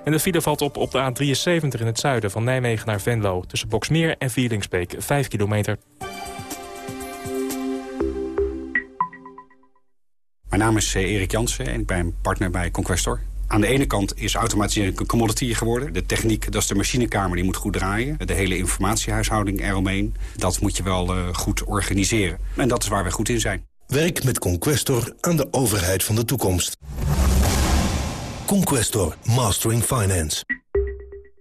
En de file valt op op de A73 in het zuiden van Nijmegen naar Venlo, tussen Boksmeer en Vierlingsbeek 5 kilometer. Mijn naam is eh, Erik Jansen en ik ben partner bij Conquestor. Aan de ene kant is automatisering een commodity geworden. De techniek, dat is de machinekamer, die moet goed draaien. De hele informatiehuishouding eromheen, dat moet je wel uh, goed organiseren. En dat is waar we goed in zijn. Werk met Conquestor aan de overheid van de toekomst. Conquestor, Mastering Finance.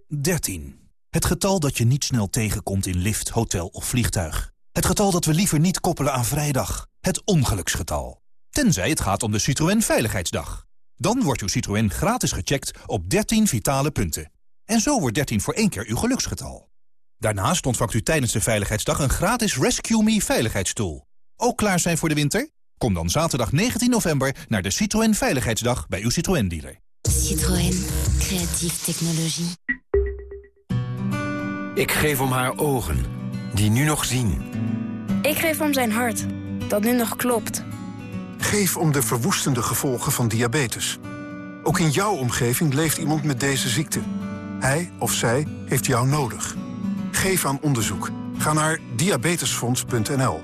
13. Het getal dat je niet snel tegenkomt in lift, hotel of vliegtuig. Het getal dat we liever niet koppelen aan vrijdag. Het ongeluksgetal. Tenzij het gaat om de Citroën Veiligheidsdag. Dan wordt uw Citroën gratis gecheckt op 13 vitale punten. En zo wordt 13 voor één keer uw geluksgetal. Daarnaast ontvangt u tijdens de Veiligheidsdag een gratis Rescue Me veiligheidsstoel. Ook klaar zijn voor de winter? Kom dan zaterdag 19 november naar de Citroën Veiligheidsdag bij uw Citroën dealer. Citroën. Creatieve technologie. Ik geef om haar ogen, die nu nog zien. Ik geef om zijn hart, dat nu nog klopt. Geef om de verwoestende gevolgen van diabetes. Ook in jouw omgeving leeft iemand met deze ziekte. Hij of zij heeft jou nodig. Geef aan onderzoek. Ga naar diabetesfonds.nl.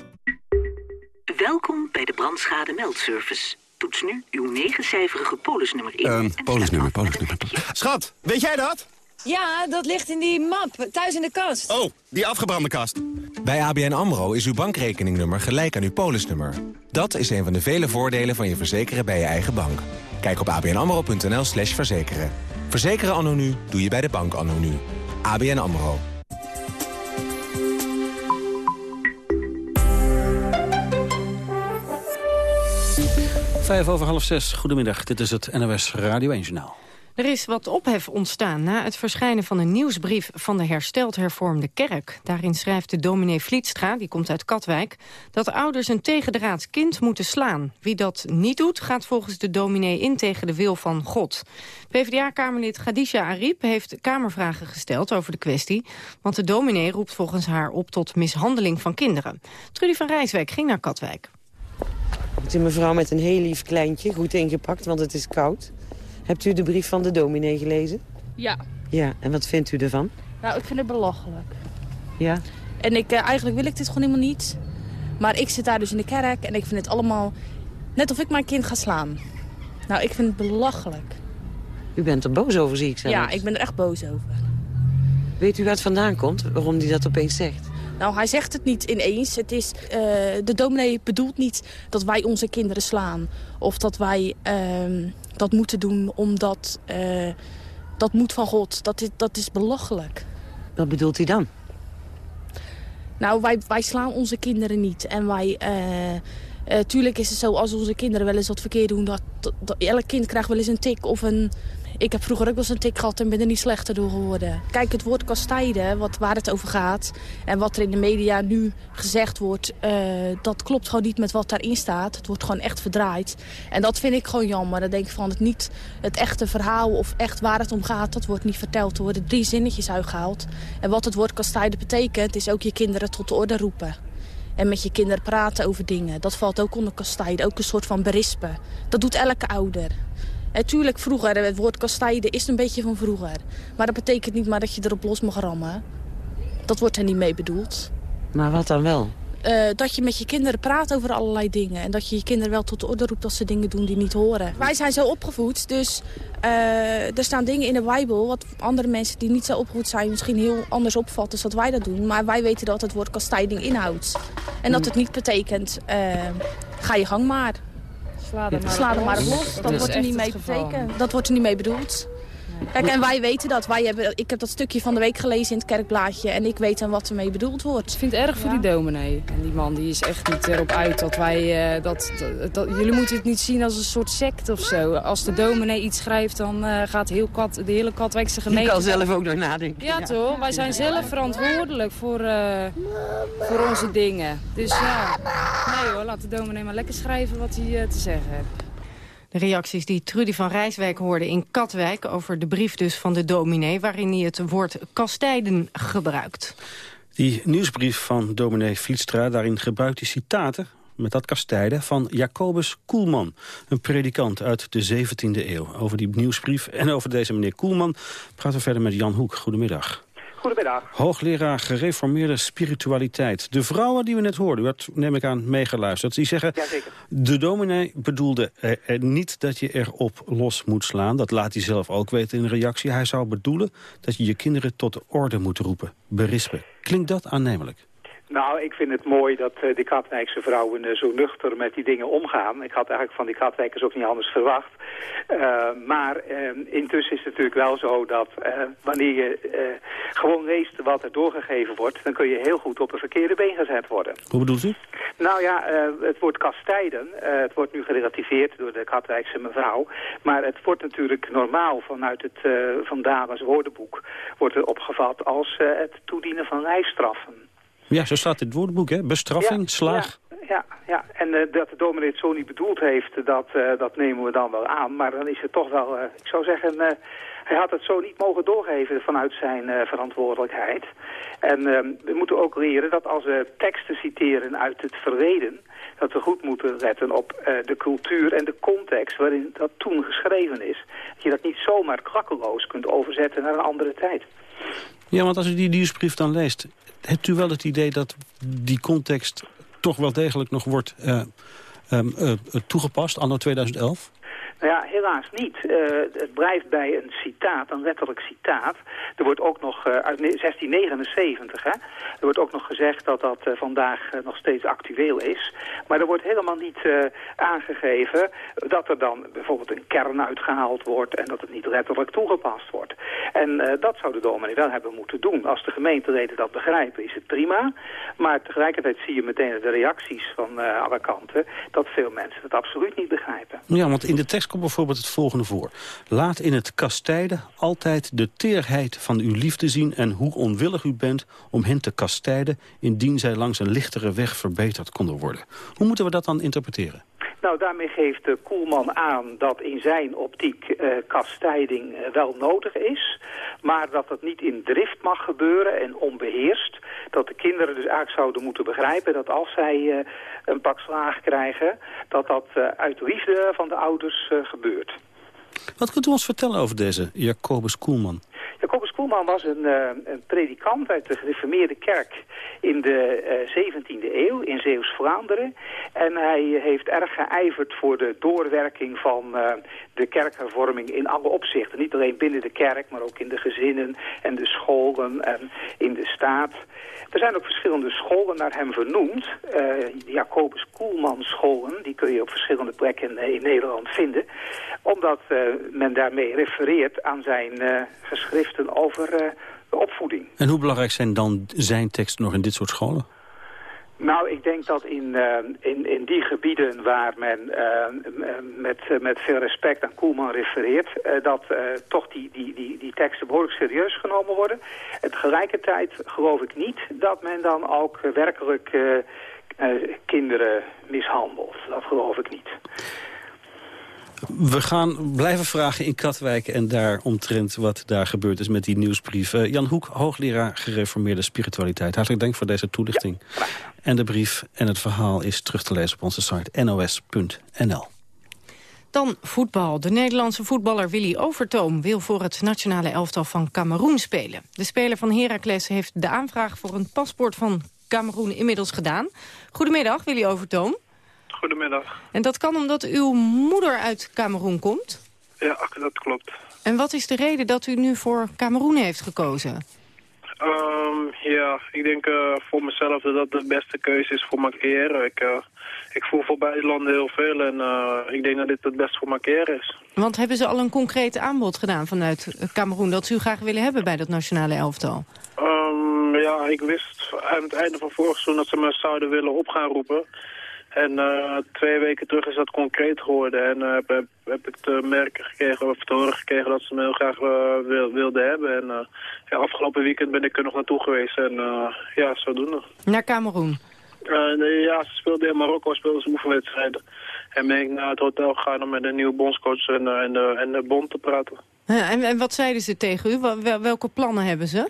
Welkom bij de brandschade meldservice. Toets nu uw negencijferige polisnummer in. Uh, polisnummer, polisnummer. Schat, weet jij dat? Ja, dat ligt in die map, thuis in de kast. Oh, die afgebrande kast. Bij ABN AMRO is uw bankrekeningnummer gelijk aan uw polisnummer. Dat is een van de vele voordelen van je verzekeren bij je eigen bank. Kijk op abnamro.nl slash verzekeren. Verzekeren anno nu doe je bij de bank anno nu. ABN AMRO. Vijf over half zes, goedemiddag. Dit is het NOS Radio 1 Journaal. Er is wat ophef ontstaan na het verschijnen van een nieuwsbrief van de hersteld hervormde kerk. Daarin schrijft de dominee Vlietstra, die komt uit Katwijk, dat ouders een tegendraads kind moeten slaan. Wie dat niet doet, gaat volgens de dominee in tegen de wil van God. PvdA-kamerlid Khadija Ariep heeft kamervragen gesteld over de kwestie, want de dominee roept volgens haar op tot mishandeling van kinderen. Trudy van Rijswijk ging naar Katwijk. Het is een mevrouw met een heel lief kleintje, goed ingepakt, want het is koud. Hebt u de brief van de dominee gelezen? Ja. Ja, en wat vindt u ervan? Nou, ik vind het belachelijk. Ja? En ik, uh, eigenlijk wil ik dit gewoon helemaal niet. Maar ik zit daar dus in de kerk en ik vind het allemaal... Net of ik mijn kind ga slaan. Nou, ik vind het belachelijk. U bent er boos over, zie ik zelfs. Ja, ik ben er echt boos over. Weet u waar het vandaan komt, waarom hij dat opeens zegt? Nou, hij zegt het niet ineens. Het is, uh, de dominee bedoelt niet dat wij onze kinderen slaan. Of dat wij uh, dat moeten doen omdat... Uh, dat moet van God. Dat is, dat is belachelijk. Wat bedoelt hij dan? Nou, wij, wij slaan onze kinderen niet. En wij... Uh, tuurlijk is het zo, als onze kinderen wel eens wat verkeerd doen... Dat, dat, dat, elk kind krijgt wel eens een tik of een... Ik heb vroeger ook wel eens een tik gehad en ben er niet slechter door geworden. Kijk, het woord kastijden, wat, waar het over gaat... en wat er in de media nu gezegd wordt... Uh, dat klopt gewoon niet met wat daarin staat. Het wordt gewoon echt verdraaid. En dat vind ik gewoon jammer. Dan denk ik van het niet het echte verhaal of echt waar het om gaat... dat wordt niet verteld. Er worden drie zinnetjes uitgehaald. En wat het woord kastijden betekent... is ook je kinderen tot de orde roepen. En met je kinderen praten over dingen. Dat valt ook onder kastijden. Ook een soort van berispen. Dat doet elke ouder. Natuurlijk, vroeger, het woord kastijden is een beetje van vroeger. Maar dat betekent niet maar dat je erop los mag rammen. Dat wordt er niet mee bedoeld. Maar wat dan wel? Uh, dat je met je kinderen praat over allerlei dingen. En dat je je kinderen wel tot de orde roept als ze dingen doen die niet horen. Wij zijn zo opgevoed, dus uh, er staan dingen in de Bijbel... wat andere mensen die niet zo opgevoed zijn misschien heel anders opvatten... dan dat wij dat doen. Maar wij weten dat het woord kastijding inhoudt. En dat het niet betekent, uh, ga je gang maar. Sla er maar, op los. Dat, dat wordt er niet mee betekend. Dat wordt er niet mee bedoeld. Kijk, en wij weten dat. Wij hebben, ik heb dat stukje van de week gelezen in het kerkblaadje. En ik weet dan wat ermee bedoeld wordt. Ik vind het erg voor ja. die dominee. En die man die is echt niet erop uit dat wij... Uh, dat, dat, dat, jullie moeten het niet zien als een soort sect of zo. Als de dominee iets schrijft, dan uh, gaat heel kat, de hele Katwijkse gemeente... Je kan zelf ook nog nadenken. Ja, ja. toch? Wij zijn zelf verantwoordelijk voor, uh, voor onze dingen. Dus ja, nee hoor, laat de dominee maar lekker schrijven wat hij te zeggen heeft. De reacties die Trudy van Rijswijk hoorde in Katwijk... over de brief dus van de dominee... waarin hij het woord kastijden gebruikt. Die nieuwsbrief van dominee Vlietstra... daarin gebruikt hij citaten met dat kastijden van Jacobus Koelman. Een predikant uit de 17e eeuw. Over die nieuwsbrief en over deze meneer Koelman... praten we verder met Jan Hoek. Goedemiddag. Goedemiddag. Hoogleraar gereformeerde spiritualiteit. De vrouwen die we net hoorden, u had, neem ik aan, meegeluisterd. Die zeggen, de dominee bedoelde er, er niet dat je erop los moet slaan. Dat laat hij zelf ook weten in reactie. Hij zou bedoelen dat je je kinderen tot de orde moet roepen. Berispen. Klinkt dat aannemelijk? Nou, ik vind het mooi dat uh, de Katwijkse vrouwen uh, zo nuchter met die dingen omgaan. Ik had eigenlijk van die Katwijkers ook niet anders verwacht. Uh, maar intussen is het natuurlijk wel zo dat wanneer je gewoon leest wat er doorgegeven wordt... dan kun je heel goed op een verkeerde been gezet worden. Hoe bedoelt u? Nou ja, het woord kastijden, het wordt nu gerelativeerd door de Katwijkse mevrouw. Maar het wordt natuurlijk normaal vanuit het Van Dames woordenboek... wordt er opgevat als het toedienen van lijfstraffen. Ja, zo staat in het woordenboek, hè? Bestraffing, slaag. Ja, ja, ja. en uh, dat de dominee het zo niet bedoeld heeft, dat, uh, dat nemen we dan wel aan. Maar dan is het toch wel, uh, ik zou zeggen, hij had het zo niet mogen doorgeven vanuit zijn verantwoordelijkheid. En we moeten ook leren dat als we teksten citeren uit het verleden, dat we goed moeten letten op de cultuur en de context waarin dat toen geschreven is. Dat je dat niet zomaar klakkeloos kunt overzetten naar een andere tijd. Ja, want als u die nieuwsbrief dan leest, hebt u wel het idee dat die context toch wel degelijk nog wordt uh, um, uh, toegepast, anno 2011? Ja, helaas niet. Uh, het blijft bij een citaat, een letterlijk citaat. Er wordt ook nog, uh, uit 1679, hè, er wordt ook nog gezegd dat dat uh, vandaag nog steeds actueel is. Maar er wordt helemaal niet aangegeven dat er dan bijvoorbeeld een kern uitgehaald wordt... en dat het niet letterlijk toegepast wordt. En dat zou de dominee wel hebben moeten doen. Als de gemeenteleden dat begrijpen, is het prima. Maar tegelijkertijd zie je meteen de reacties van alle kanten... dat veel mensen het absoluut niet begrijpen. Ja, want in de tekst komt bijvoorbeeld het volgende voor. Laat in het kastijden altijd de teerheid van uw liefde zien... en hoe onwillig u bent om hen te kastijden... indien zij langs een lichtere weg verbeterd konden worden. Hoe moeten we dat dan interpreteren? Nou, daarmee geeft de Koelman aan dat in zijn optiek uh, kastijding uh, wel nodig is. Maar dat het niet in drift mag gebeuren en onbeheerst. Dat de kinderen dus eigenlijk zouden moeten begrijpen dat als zij een pak slaag krijgen... dat dat uit liefde van de ouders gebeurt. Wat kunt u ons vertellen over deze Jacobus Koelman? Koelman was een, uh, een, predikant uit de gereformeerde kerk in de uh, eh, 17e eeuw in Zeeuws-Vlaanderen. En hij heeft erg geijverd voor de doorwerking van uh, de kerkhervorming in alle opzichten. Niet alleen binnen de kerk, maar ook in de gezinnen en de scholen en in de staat. Er zijn ook verschillende scholen naar hem vernoemd. Jacobus Koelman scholen, die kun je op verschillende plekken in Nederland vinden. Omdat men daarmee refereert aan zijn geschrift over uh, de opvoeding. En hoe belangrijk zijn dan zijn teksten nog in dit soort scholen? Nou, ik denk dat in, uh, in, in die gebieden waar men uh, met, met veel respect aan Koelman refereert... dat toch die, die, die, die teksten behoorlijk serieus genomen worden. En tegelijkertijd geloof ik niet dat men dan ook werkelijk kinderen mishandelt. Dat geloof ik niet. We gaan blijven vragen in Katwijk en daar omtrent wat daar gebeurd is met die nieuwsbrief. Uh, Jan Hoek, hoogleraar gereformeerde spiritualiteit. Hartelijk dank voor deze toelichting. En de brief en het verhaal is terug te lezen op onze site nos.nl. Dan voetbal. De Nederlandse voetballer Willy Overtoom wil voor het nationale elftal van Cameroen spelen. De speler van Heracles heeft de aanvraag voor een paspoort van Cameroen inmiddels gedaan. Goedemiddag, Willy Overtoom goedemiddag. En dat kan omdat uw moeder uit Cameroen komt? Ja, dat klopt. En wat is de reden dat u nu voor Cameroen heeft gekozen? Um, ja, ik denk uh, voor mezelf dat dat de beste keuze is voor mijn carrière. Ik, uh, ik voel voor beide landen heel veel en uh, ik denk dat dit het beste voor mijn carrière is. Want hebben ze al een concreet aanbod gedaan vanuit Cameroen... dat ze u graag willen hebben bij dat nationale elftal? Um, ja, ik wist aan het einde van vorig seizoen dat ze me zouden willen op gaan roepen. En uh, twee weken terug is dat concreet geworden. En uh, heb, heb, ik te merken gekregen, of te horen gekregen dat ze me heel graag uh, wil, wilden hebben. En ja, afgelopen weekend ben ik er nog naartoe geweest. En ja, zodoende. Naar Cameroen? nee, ja, ze speelden in Marokko, speelden ze oefenwedstrijden. En ben ik naar het hotel gegaan om met de nieuwe bondscoach en, en, de, en de bond te praten. en, en wat zeiden ze tegen u? welke plannen hebben ze?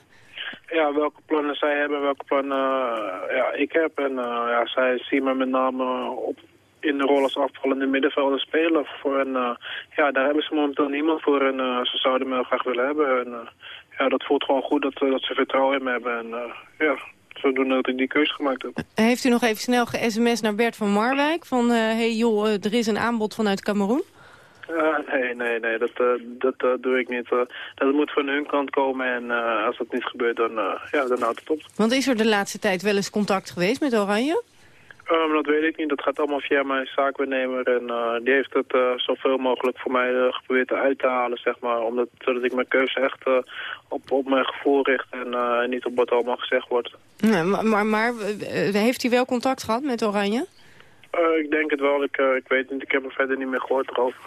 Ja, welke plannen zij hebben, welke plannen uh, ja, ik heb. En uh, ja, zij zien me met name op, in de rol als afvallende middenvelder spelen. Voor, en uh, ja, daar hebben ze momenteel niemand voor en ze zouden me graag willen hebben. En ja, dat voelt gewoon goed dat, dat ze vertrouwen in me hebben. En ja, zodoende dat ik die keuze gemaakt heb. Heeft u nog even snel ge-sms naar Bert van Marwijk van... hé hey joh, er is een aanbod vanuit Cameroen? Uh, nee, nee, nee, dat, uh, dat uh, doe ik niet. dat moet van hun kant komen en als dat niet gebeurt, dan, ja, dan houdt het op. Want is er de laatste tijd wel eens contact geweest met Oranje? Um, dat weet ik niet. Dat gaat allemaal via mijn zaakwaarnemer. En uh, die heeft het uh, zoveel mogelijk voor mij uh, geprobeerd uit te halen, zeg maar. Omdat, zodat ik mijn keuze echt op, op mijn gevoel richt en niet op wat allemaal gezegd wordt. Ja, maar, maar, maar heeft hij wel contact gehad met Oranje? ik denk het wel. Ik, ik weet niet. Ik heb er verder niet meer gehoord erover.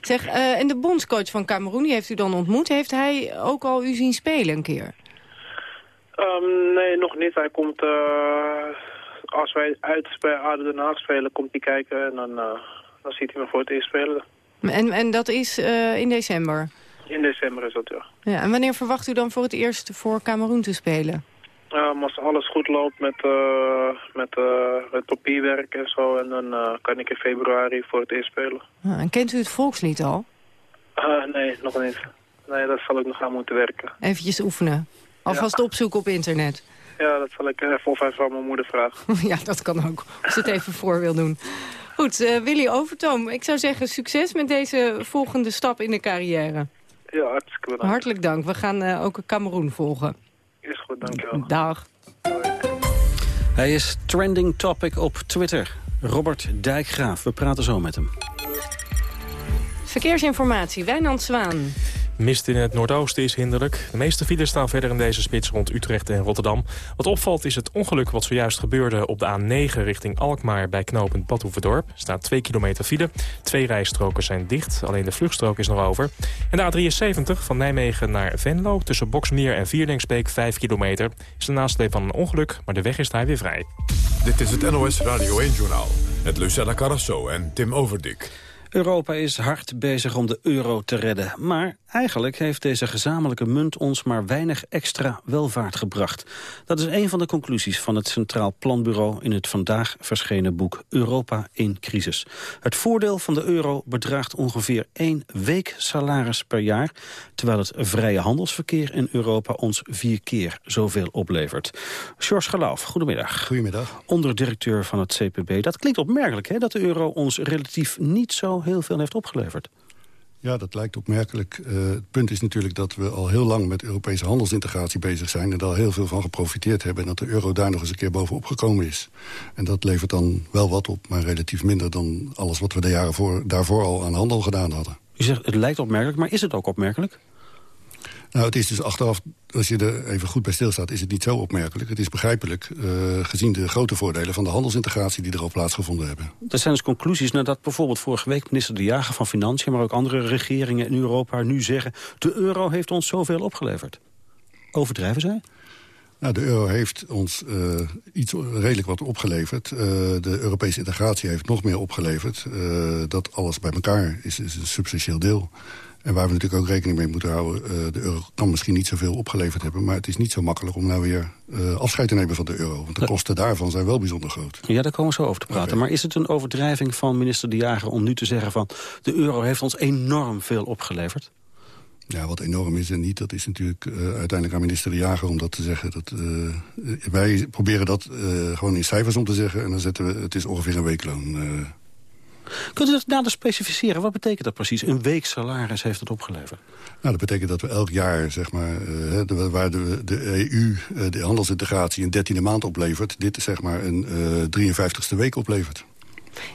Zeg, en de bondscoach van Cameroen, die heeft u dan ontmoet. Heeft hij ook al u zien spelen een keer? Um, nee, nog niet. Hij komt als wij uit bij ADO Den Haag spelen, komt hij kijken en dan, uh, dan ziet hij me voor het eerst spelen. En, en dat is in december? In december is dat, ja. ja. En wanneer verwacht u dan voor het eerst voor Cameroen te spelen? Um, als alles goed loopt met, uh, met het papierwerk en zo, en dan kan ik in februari voor het eerst spelen. Ah, en kent u het volkslied al? nee, nog niet. Nee, dat zal ik nog aan moeten werken. Eventjes oefenen. Alvast ja. opzoeken op internet. Ja, dat zal ik even of even van mijn moeder vragen. ja, dat kan ook. Als het even voor wil doen. Goed, uh, Willy Overtoom, ik zou zeggen succes met deze volgende stap in de carrière. Ja, hartstikke bedankt. Hartelijk dank. We gaan uh, ook Cameroen volgen. Is goed, dankjewel. Dag. Hij is trending topic op Twitter. Robert Dijkgraaf. We praten zo met hem. Verkeersinformatie, Wijnand Zwaan. Mist in het noordoosten is hinderlijk. De meeste files staan verder in deze spits rond Utrecht en Rotterdam. Wat opvalt is het ongeluk wat zojuist gebeurde op de A9 richting Alkmaar bij knooppunt Badhoevedorp. Er staat 2 kilometer file. Twee rijstroken zijn dicht, alleen de vluchtstrook is nog over. En de A73 van Nijmegen naar Venlo tussen Boksmeer en Vierlingsbeek 5 kilometer. Is de nasleep van een ongeluk, maar de weg is daar weer vrij. Dit is het NOS Radio 1-journaal met Lucella Carrasso en Tim Overdik. Europa is hard bezig om de euro te redden. Maar eigenlijk heeft deze gezamenlijke munt ons maar weinig extra welvaart gebracht. Dat is een van de conclusies van het Centraal Planbureau... in het vandaag verschenen boek Europa in crisis. Het voordeel van de euro bedraagt ongeveer één week salaris per jaar... terwijl het vrije handelsverkeer in Europa ons vier keer zoveel oplevert. George Gelauf, goedemiddag. Goedemiddag. Onderdirecteur van het CPB. Dat klinkt opmerkelijk, hè, dat de euro ons relatief niet zo heel veel heeft opgeleverd. Ja, dat lijkt opmerkelijk. Uh, het punt is natuurlijk dat we al heel lang met Europese handelsintegratie bezig zijn... en daar al heel veel van geprofiteerd hebben... en dat de euro daar nog eens een keer bovenop gekomen is. En dat levert dan wel wat op, maar relatief minder dan alles... wat we de jaren voor, daarvoor al aan handel gedaan hadden. U zegt, het lijkt opmerkelijk, maar is het ook opmerkelijk? Nou, het is dus achteraf, als je er even goed bij stilstaat... is het niet zo opmerkelijk. Het is begrijpelijk, uh, gezien de grote voordelen... van de handelsintegratie die er al plaatsgevonden hebben. Dat zijn dus conclusies nadat bijvoorbeeld vorige week... minister De Jager van Financiën, maar ook andere regeringen in Europa... nu zeggen, de euro heeft ons zoveel opgeleverd. Overdrijven zij? Nou, de euro heeft ons uh, iets redelijk wat opgeleverd. Uh, de Europese integratie heeft nog meer opgeleverd. Dat alles bij elkaar is, is een substantieel deel. En waar we natuurlijk ook rekening mee moeten houden... Uh, de euro kan misschien niet zoveel opgeleverd hebben... maar het is niet zo makkelijk om nou weer uh, afscheid te nemen van de euro. Want de kosten daarvan zijn wel bijzonder groot. Ja, daar komen we zo over te praten. Okay. Maar is het een overdrijving van minister De Jager om nu te zeggen van... de euro heeft ons enorm veel opgeleverd? Ja, wat enorm is en niet, dat is natuurlijk uh, uiteindelijk aan minister De Jager om dat te zeggen. Dat, uh, wij proberen dat uh, gewoon in cijfers om te zeggen en dan zetten we, het is ongeveer een weekloon. Kunt u dat nader specificeren? Wat betekent dat precies? Een week salaris heeft het opgeleverd? Nou, dat betekent dat we elk jaar, zeg maar, uh, de, waar de, de EU uh, de handelsintegratie een dertiende maand oplevert... dit zeg maar een uh, 53ste week oplevert.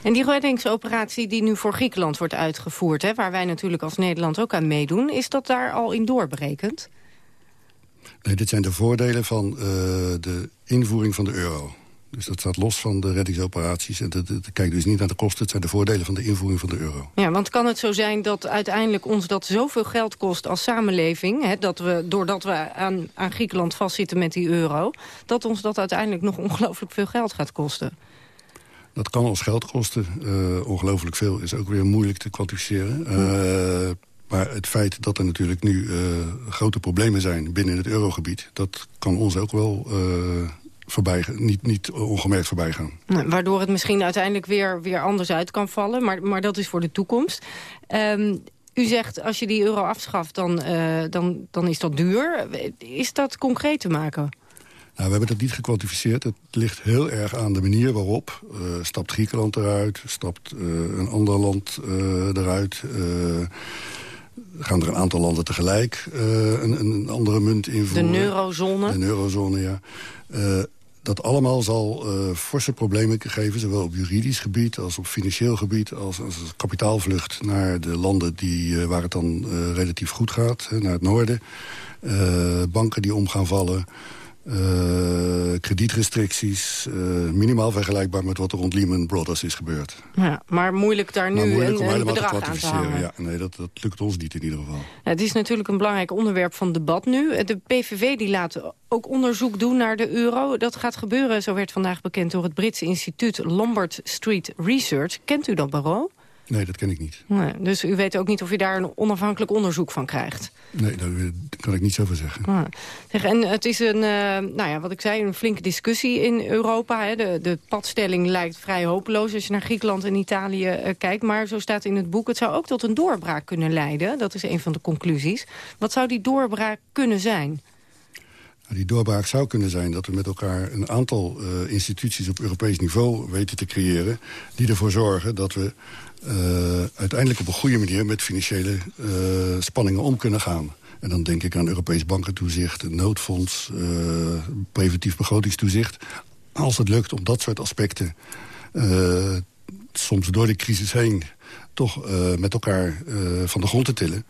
En die reddingsoperatie die nu voor Griekenland wordt uitgevoerd... Hè, waar wij natuurlijk als Nederland ook aan meedoen... is dat daar al in doorberekend? Nee, dit zijn de voordelen van de invoering van de euro. Dus dat staat los van de reddingsoperaties. En dat, dat, kijk dus niet naar de kosten, het zijn de voordelen van de invoering van de euro. Ja, want kan het zo zijn dat uiteindelijk ons dat zoveel geld kost als samenleving... Hè, dat we, doordat we aan, aan Griekenland vastzitten met die euro... dat ons dat uiteindelijk nog ongelooflijk veel geld gaat kosten? Dat kan ons geld kosten. Uh, ongelooflijk veel is ook weer moeilijk te kwantificeren. Uh, maar het feit dat er natuurlijk nu uh, grote problemen zijn binnen het eurogebied... dat kan ons ook wel voorbij, niet, niet ongemerkt voorbij gaan. Waardoor het misschien uiteindelijk weer, weer anders uit kan vallen. Maar, maar dat is voor de toekomst. Um, u zegt, als je die euro afschaft, dan, uh, dan, dan is dat duur. Is dat concreet te maken? Nou, we hebben dat niet gekwantificeerd. Het ligt heel erg aan de manier waarop. Uh, stapt Griekenland eruit? Stapt uh, een ander land eruit? gaan er een aantal landen tegelijk een, een, andere munt invoeren? De eurozone? De eurozone, ja. Dat allemaal zal forse problemen geven, zowel op juridisch gebied als op financieel gebied, als, als kapitaalvlucht naar de landen die, waar het dan relatief goed gaat, naar het noorden. banken die om gaan vallen. Uh, kredietrestricties, uh, minimaal vergelijkbaar met wat er rond Lehman Brothers is gebeurd. Ja, maar moeilijk daar nu moeilijk een, om een bedrag aan te. Ja, nee, dat, dat lukt ons niet in ieder geval. Het is natuurlijk een belangrijk onderwerp van debat nu. De PVV die laat ook onderzoek doen naar de euro. Dat gaat gebeuren, zo werd vandaag bekend door het Britse instituut Lombard Street Research. Kent u dat bureau? Nee, dat ken ik niet. Nee, dus u weet ook niet of u daar een onafhankelijk onderzoek van krijgt? Nee, daar kan ik niet zo van zeggen. Ah. Zeg, en het is een, uh, nou ja, wat ik zei, een flinke discussie in Europa. Hè. De, de padstelling lijkt vrij hopeloos als je naar Griekenland en Italië uh, kijkt. Maar zo staat in het boek, het zou ook tot een doorbraak kunnen leiden. Dat is een van de conclusies. Wat zou die doorbraak kunnen zijn? Nou, die doorbraak zou kunnen zijn dat we met elkaar een aantal uh, instituties op Europees niveau weten te creëren... die ervoor zorgen dat we uiteindelijk op een goede manier met financiële uh, spanningen om kunnen gaan. En dan denk ik aan Europees bankentoezicht, noodfonds, uh, preventief begrotingstoezicht. Als het lukt om dat soort aspecten soms door de crisis heen toch met elkaar van de grond te tillen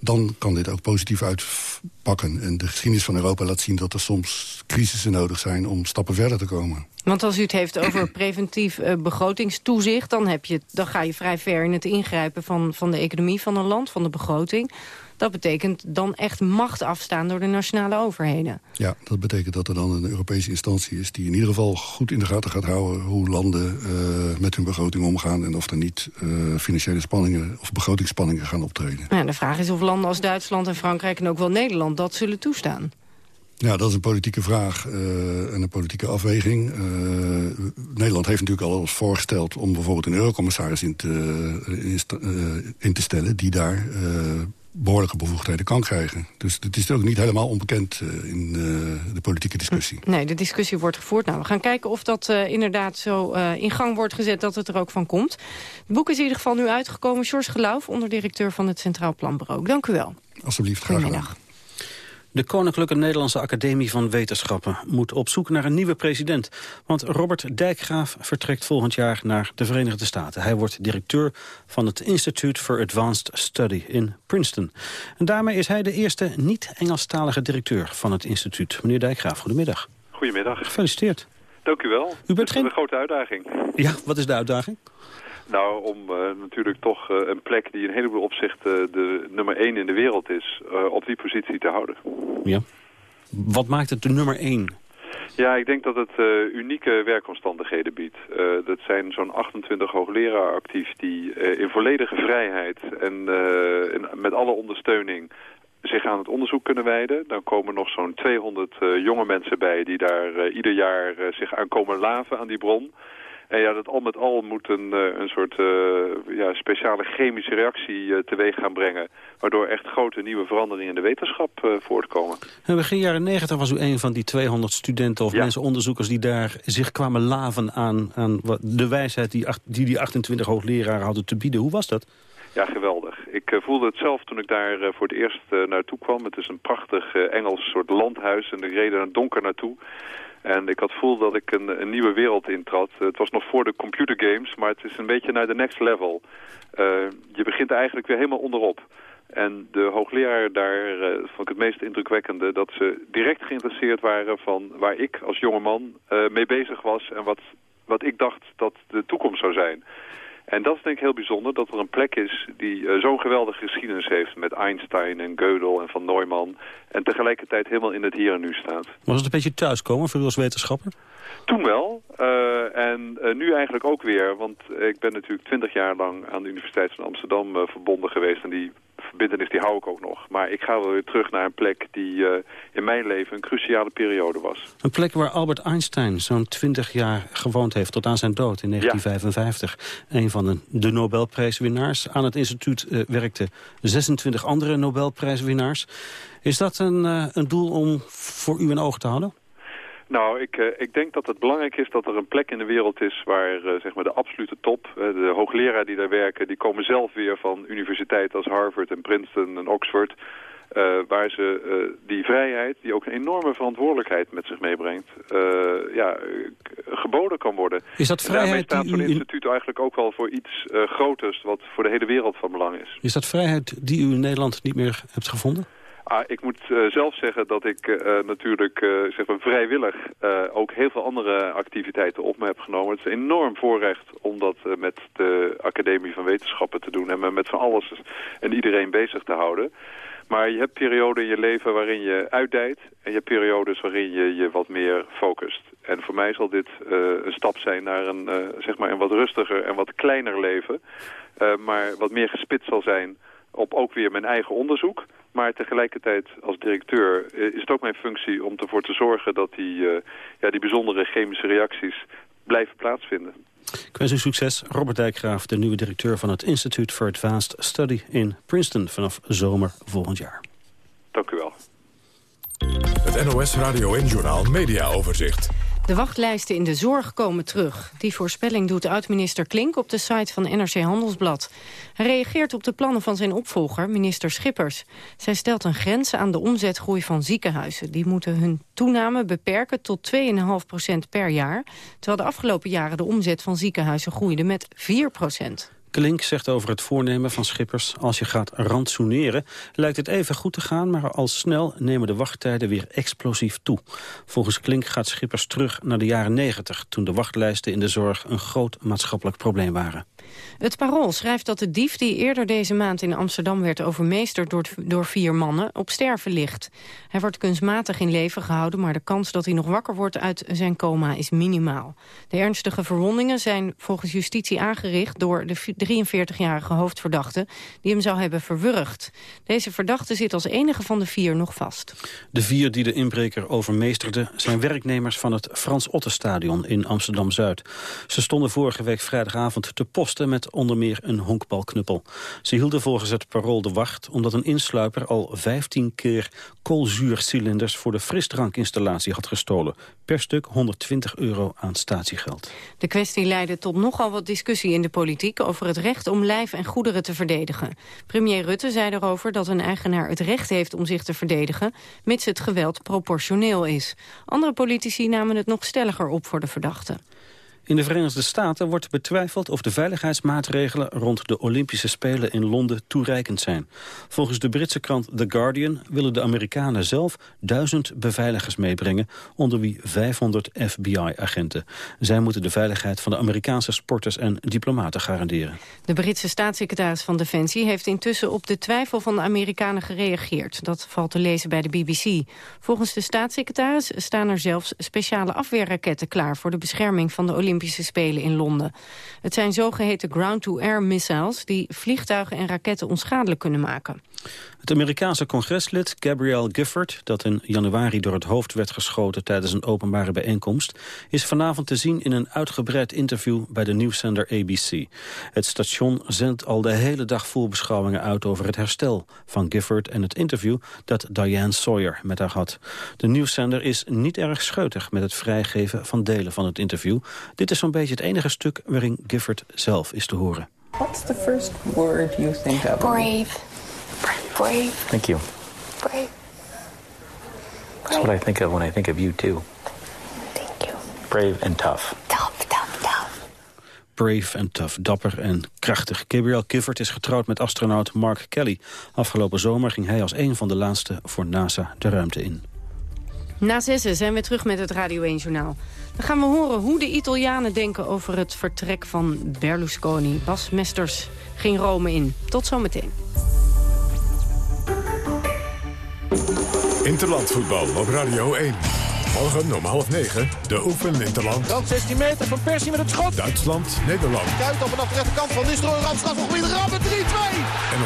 dan kan dit ook positief uitpakken. En de geschiedenis van Europa laat zien dat er soms crisissen nodig zijn... om stappen verder te komen. Want als u het heeft over preventief uh, begrotingstoezicht... Dan, heb je, dan ga je vrij ver in het ingrijpen van, van de economie van een land, van de begroting. Dat betekent dan echt macht afstaan door de nationale overheden. Ja, dat betekent dat er dan een Europese instantie is... die in ieder geval goed in de gaten gaat houden... hoe landen uh, met hun begroting omgaan... en of er niet uh, financiële spanningen of begrotingsspanningen gaan optreden. Ja, de vraag is of landen als Duitsland en Frankrijk... en ook wel Nederland dat zullen toestaan. Ja, dat is een politieke vraag uh, en een politieke afweging. Uh, Nederland heeft natuurlijk al voorgesteld om bijvoorbeeld een eurocommissaris in te, in, uh, in te stellen... die daar behoorlijke bevoegdheden kan krijgen. Dus het is ook niet helemaal onbekend uh, in uh, de politieke discussie. Nee, de discussie wordt gevoerd. Nou, we gaan kijken of dat uh, inderdaad zo in gang wordt gezet dat het er ook van komt. Het boek is in ieder geval nu uitgekomen. George Geloof, onderdirecteur van het Centraal Planbureau. Dank u wel. Alsjeblieft, graag gedaan. De Koninklijke Nederlandse Academie van Wetenschappen moet op zoek naar een nieuwe president. Want Robert Dijkgraaf vertrekt volgend jaar naar de Verenigde Staten. Hij wordt directeur van het Institute for Advanced Study in Princeton. En daarmee is hij de eerste niet-Engelstalige directeur van het instituut. Meneer Dijkgraaf, goedemiddag. Goedemiddag. Gefeliciteerd. Dank u wel. U bent geen... een grote uitdaging. Ja, wat is de uitdaging? Nou, om uh, natuurlijk toch uh, een plek die in een heleboel opzichten de nummer 1 in de wereld is, uh, op die positie te houden. Ja. Wat maakt het de nummer 1? Ja, ik denk dat het unieke werkomstandigheden biedt. dat zijn zo'n 28 hoogleraren actief die in volledige vrijheid en in, met alle ondersteuning zich aan het onderzoek kunnen wijden. Dan komen nog zo'n 200 jonge mensen bij die daar ieder jaar zich aan komen laven aan die bron. En ja, dat al met al moet een, eh, een soort uh, ja, speciale chemische reactie uh, teweeg gaan brengen. Waardoor echt grote nieuwe veranderingen in de wetenschap voortkomen. En begin jaren negentig was u een van die 200 studenten of ja. mensen, onderzoekers... die daar zich kwamen laven aan, aan de wijsheid die, die die 28 hoogleraren hadden te bieden. Hoe was dat? Ja, geweldig. Ik voelde het zelf toen ik daar voor het eerst naartoe kwam. Het is een prachtig Engels soort landhuis en ik reed er donker naartoe. En ik had voel dat ik een, een nieuwe wereld intrad. Het was nog voor de computergames, maar het is een beetje naar de next level. Uh, je begint eigenlijk weer helemaal onderop. En de hoogleraar daar uh, vond ik het meest indrukwekkende... dat ze direct geïnteresseerd waren van waar ik als jongeman uh, mee bezig was... en wat, wat ik dacht dat de toekomst zou zijn. En dat is denk ik heel bijzonder, dat er een plek is die uh, zo'n geweldige geschiedenis heeft... met Einstein en Gödel en Van Neumann... en tegelijkertijd helemaal in het hier en nu staat. Was het een beetje thuiskomen voor u als wetenschapper? Toen wel. Uh, en uh, nu eigenlijk ook weer. Want ik ben natuurlijk twintig jaar lang aan de Universiteit van Amsterdam verbonden geweest. En die verbindenis die hou ik ook nog. Maar ik ga wel weer terug naar een plek die uh, in mijn leven een cruciale periode was. Een plek waar Albert Einstein zo'n twintig jaar gewoond heeft tot aan zijn dood in 1955. Ja. Een van de, de Nobelprijswinnaars. Aan het instituut uh, werkten 26 andere Nobelprijswinnaars. Is dat een, uh, een doel om voor u in oog te houden? Nou, ik, uh, ik denk dat het belangrijk is dat er een plek in de wereld is waar uh, zeg maar de absolute top, uh, de hoogleraren die daar werken, die komen zelf weer van universiteiten als Harvard en Princeton en Oxford, waar ze die vrijheid, die ook een enorme verantwoordelijkheid met zich meebrengt, ja, geboden kan worden. Is dat vrijheid en staat zo'n instituut eigenlijk ook wel voor iets groters wat voor de hele wereld van belang is. Is dat vrijheid die u in Nederland niet meer hebt gevonden? Ah, ik moet uh, zelf zeggen dat ik uh, natuurlijk uh, zeg maar vrijwillig ook heel veel andere activiteiten op me heb genomen. Het is een enorm voorrecht om dat met de Academie van Wetenschappen te doen en me met van alles en iedereen bezig te houden. Maar je hebt perioden in je leven waarin je uitdijt en je hebt periodes waarin je je wat meer focust. En voor mij zal dit een stap zijn naar een, zeg maar een wat rustiger en wat kleiner leven. maar wat meer gespitst zal zijn op ook weer mijn eigen onderzoek. Maar tegelijkertijd als directeur is het ook mijn functie om ervoor te zorgen dat die, uh, ja, die bijzondere chemische reacties blijven plaatsvinden. Ik wens u succes. Robert Dijkgraaf, de nieuwe directeur van het Institute for Advanced Study in Princeton vanaf zomer volgend jaar. Dank u wel. Het NOS Radio en Journaal Media Overzicht. De wachtlijsten in de zorg komen terug. Die voorspelling doet oud-minister Klink op de site van NRC Handelsblad. Hij reageert op de plannen van zijn opvolger, minister Schippers. Zij stelt een grens aan de omzetgroei van ziekenhuizen. Die moeten hun toename beperken tot 2,5% per jaar... terwijl de afgelopen jaren de omzet van ziekenhuizen groeide met 4 Klink zegt over het voornemen van Schippers... als je gaat rantsoeneren, lijkt het even goed te gaan... maar al snel nemen de wachttijden weer explosief toe. Volgens Klink gaat Schippers terug naar de jaren 90... toen de wachtlijsten in de zorg een groot maatschappelijk probleem waren. Het Parool schrijft dat de dief die eerder deze maand in Amsterdam werd overmeesterd door, vier mannen op sterven ligt. Hij wordt kunstmatig in leven gehouden, maar de kans dat hij nog wakker wordt uit zijn coma is minimaal. De ernstige verwondingen zijn volgens justitie aangericht door de 43-jarige hoofdverdachte die hem zou hebben verwurgd. Deze verdachte zit als enige van de vier nog vast. De vier die de inbreker overmeesterde zijn werknemers van het Frans Ottenstadion in Amsterdam-Zuid. Ze stonden vorige week vrijdagavond te met onder meer een honkbalknuppel. Ze hielden volgens het parool de wacht omdat een insluiper al 15 keer koolzuurcilinders voor de frisdrankinstallatie had gestolen. Per stuk 120 euro aan statiegeld. De kwestie leidde tot nogal wat discussie in de politiek over het recht om lijf en goederen te verdedigen. Premier Rutte zei erover dat een eigenaar het recht heeft om zich te verdedigen, mits het geweld proportioneel is. Andere politici namen het nog stelliger op voor de verdachte. In de Verenigde Staten wordt betwijfeld of de veiligheidsmaatregelen rond de Olympische Spelen in Londen toereikend zijn. Volgens de Britse krant The Guardian willen de Amerikanen zelf duizend beveiligers meebrengen, onder wie 500 FBI-agenten. Zij moeten de veiligheid van de Amerikaanse sporters en diplomaten garanderen. De Britse staatssecretaris van Defensie heeft intussen op de twijfel van de Amerikanen gereageerd. Dat valt te lezen bij de BBC. Volgens de staatssecretaris staan er zelfs speciale afweerraketten klaar voor de bescherming van de Olympische Olympische Spelen in Londen. Het zijn zogeheten ground-to-air missiles... die vliegtuigen en raketten onschadelijk kunnen maken. Het Amerikaanse congreslid Gabrielle Gifford... dat in januari door het hoofd werd geschoten tijdens een openbare bijeenkomst... is vanavond te zien in een uitgebreid interview bij de nieuwszender ABC. Het station zendt al de hele dag voorbeschouwingen uit over het herstel van Gifford... en het interview dat Diane Sawyer met haar had. De nieuwszender is niet erg scheutig met het vrijgeven van delen van het interview. Dit is zo'n beetje het enige stuk waarin Gifford zelf is te horen. What's the first word you think of? Brave. Brave. Thank you. Brave. That's what I think of when I think of you, too. Thank you. Brave and tough. Tough, tough, tough. Brave en tough, dapper en krachtig. Gabriel Gifford is getrouwd met astronaut Mark Kelly. Afgelopen zomer ging hij als een van de laatste voor NASA de ruimte in. Na zessen zijn we terug met het Radio 1-journaal. Dan gaan we horen hoe de Italianen denken over het vertrek van Berlusconi. Bas Mesters ging Rome in. Tot zometeen. Interlandvoetbal op Radio 1. Morgen om half negen, de Oefen Interland. Dan 16 meter van Persie met het schot. Duitsland, Nederland. Kuit op vanaf de rechterkant van Nistelrooy. Ramschaf nog weer rammen 3-2.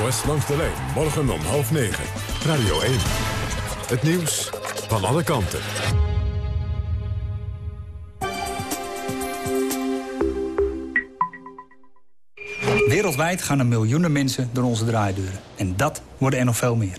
NOS langs de lijn, morgen om half negen. Radio 1. Het nieuws van alle kanten. Wereldwijd gaan er miljoenen mensen door onze draaideuren. En dat worden er nog veel meer.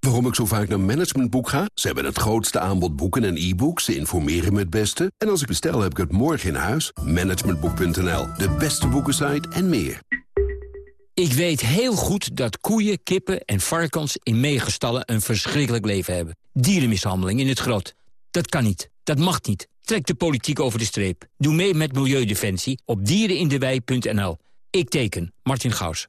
Waarom ik zo vaak naar Managementboek ga? Ze hebben het grootste aanbod boeken en e-books. Ze informeren me het beste. En als ik bestel, heb ik het morgen in huis. Managementboek.nl, de beste boekensite en meer. Ik weet heel goed dat koeien, kippen en varkens in meegestallen een verschrikkelijk leven hebben. Dierenmishandeling in het grot. Dat kan niet. Dat mag niet. Trek de politiek over de streep. Doe mee met Milieudefensie op dierenindewei.nl. Ik teken. Martin Gaus.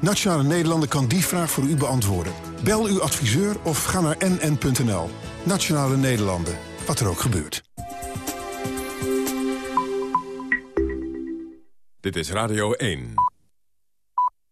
Nationale Nederlanden kan die vraag voor u beantwoorden. Bel uw adviseur of ga naar nn.nl. Nationale Nederlanden, wat er ook gebeurt. Dit is Radio 1.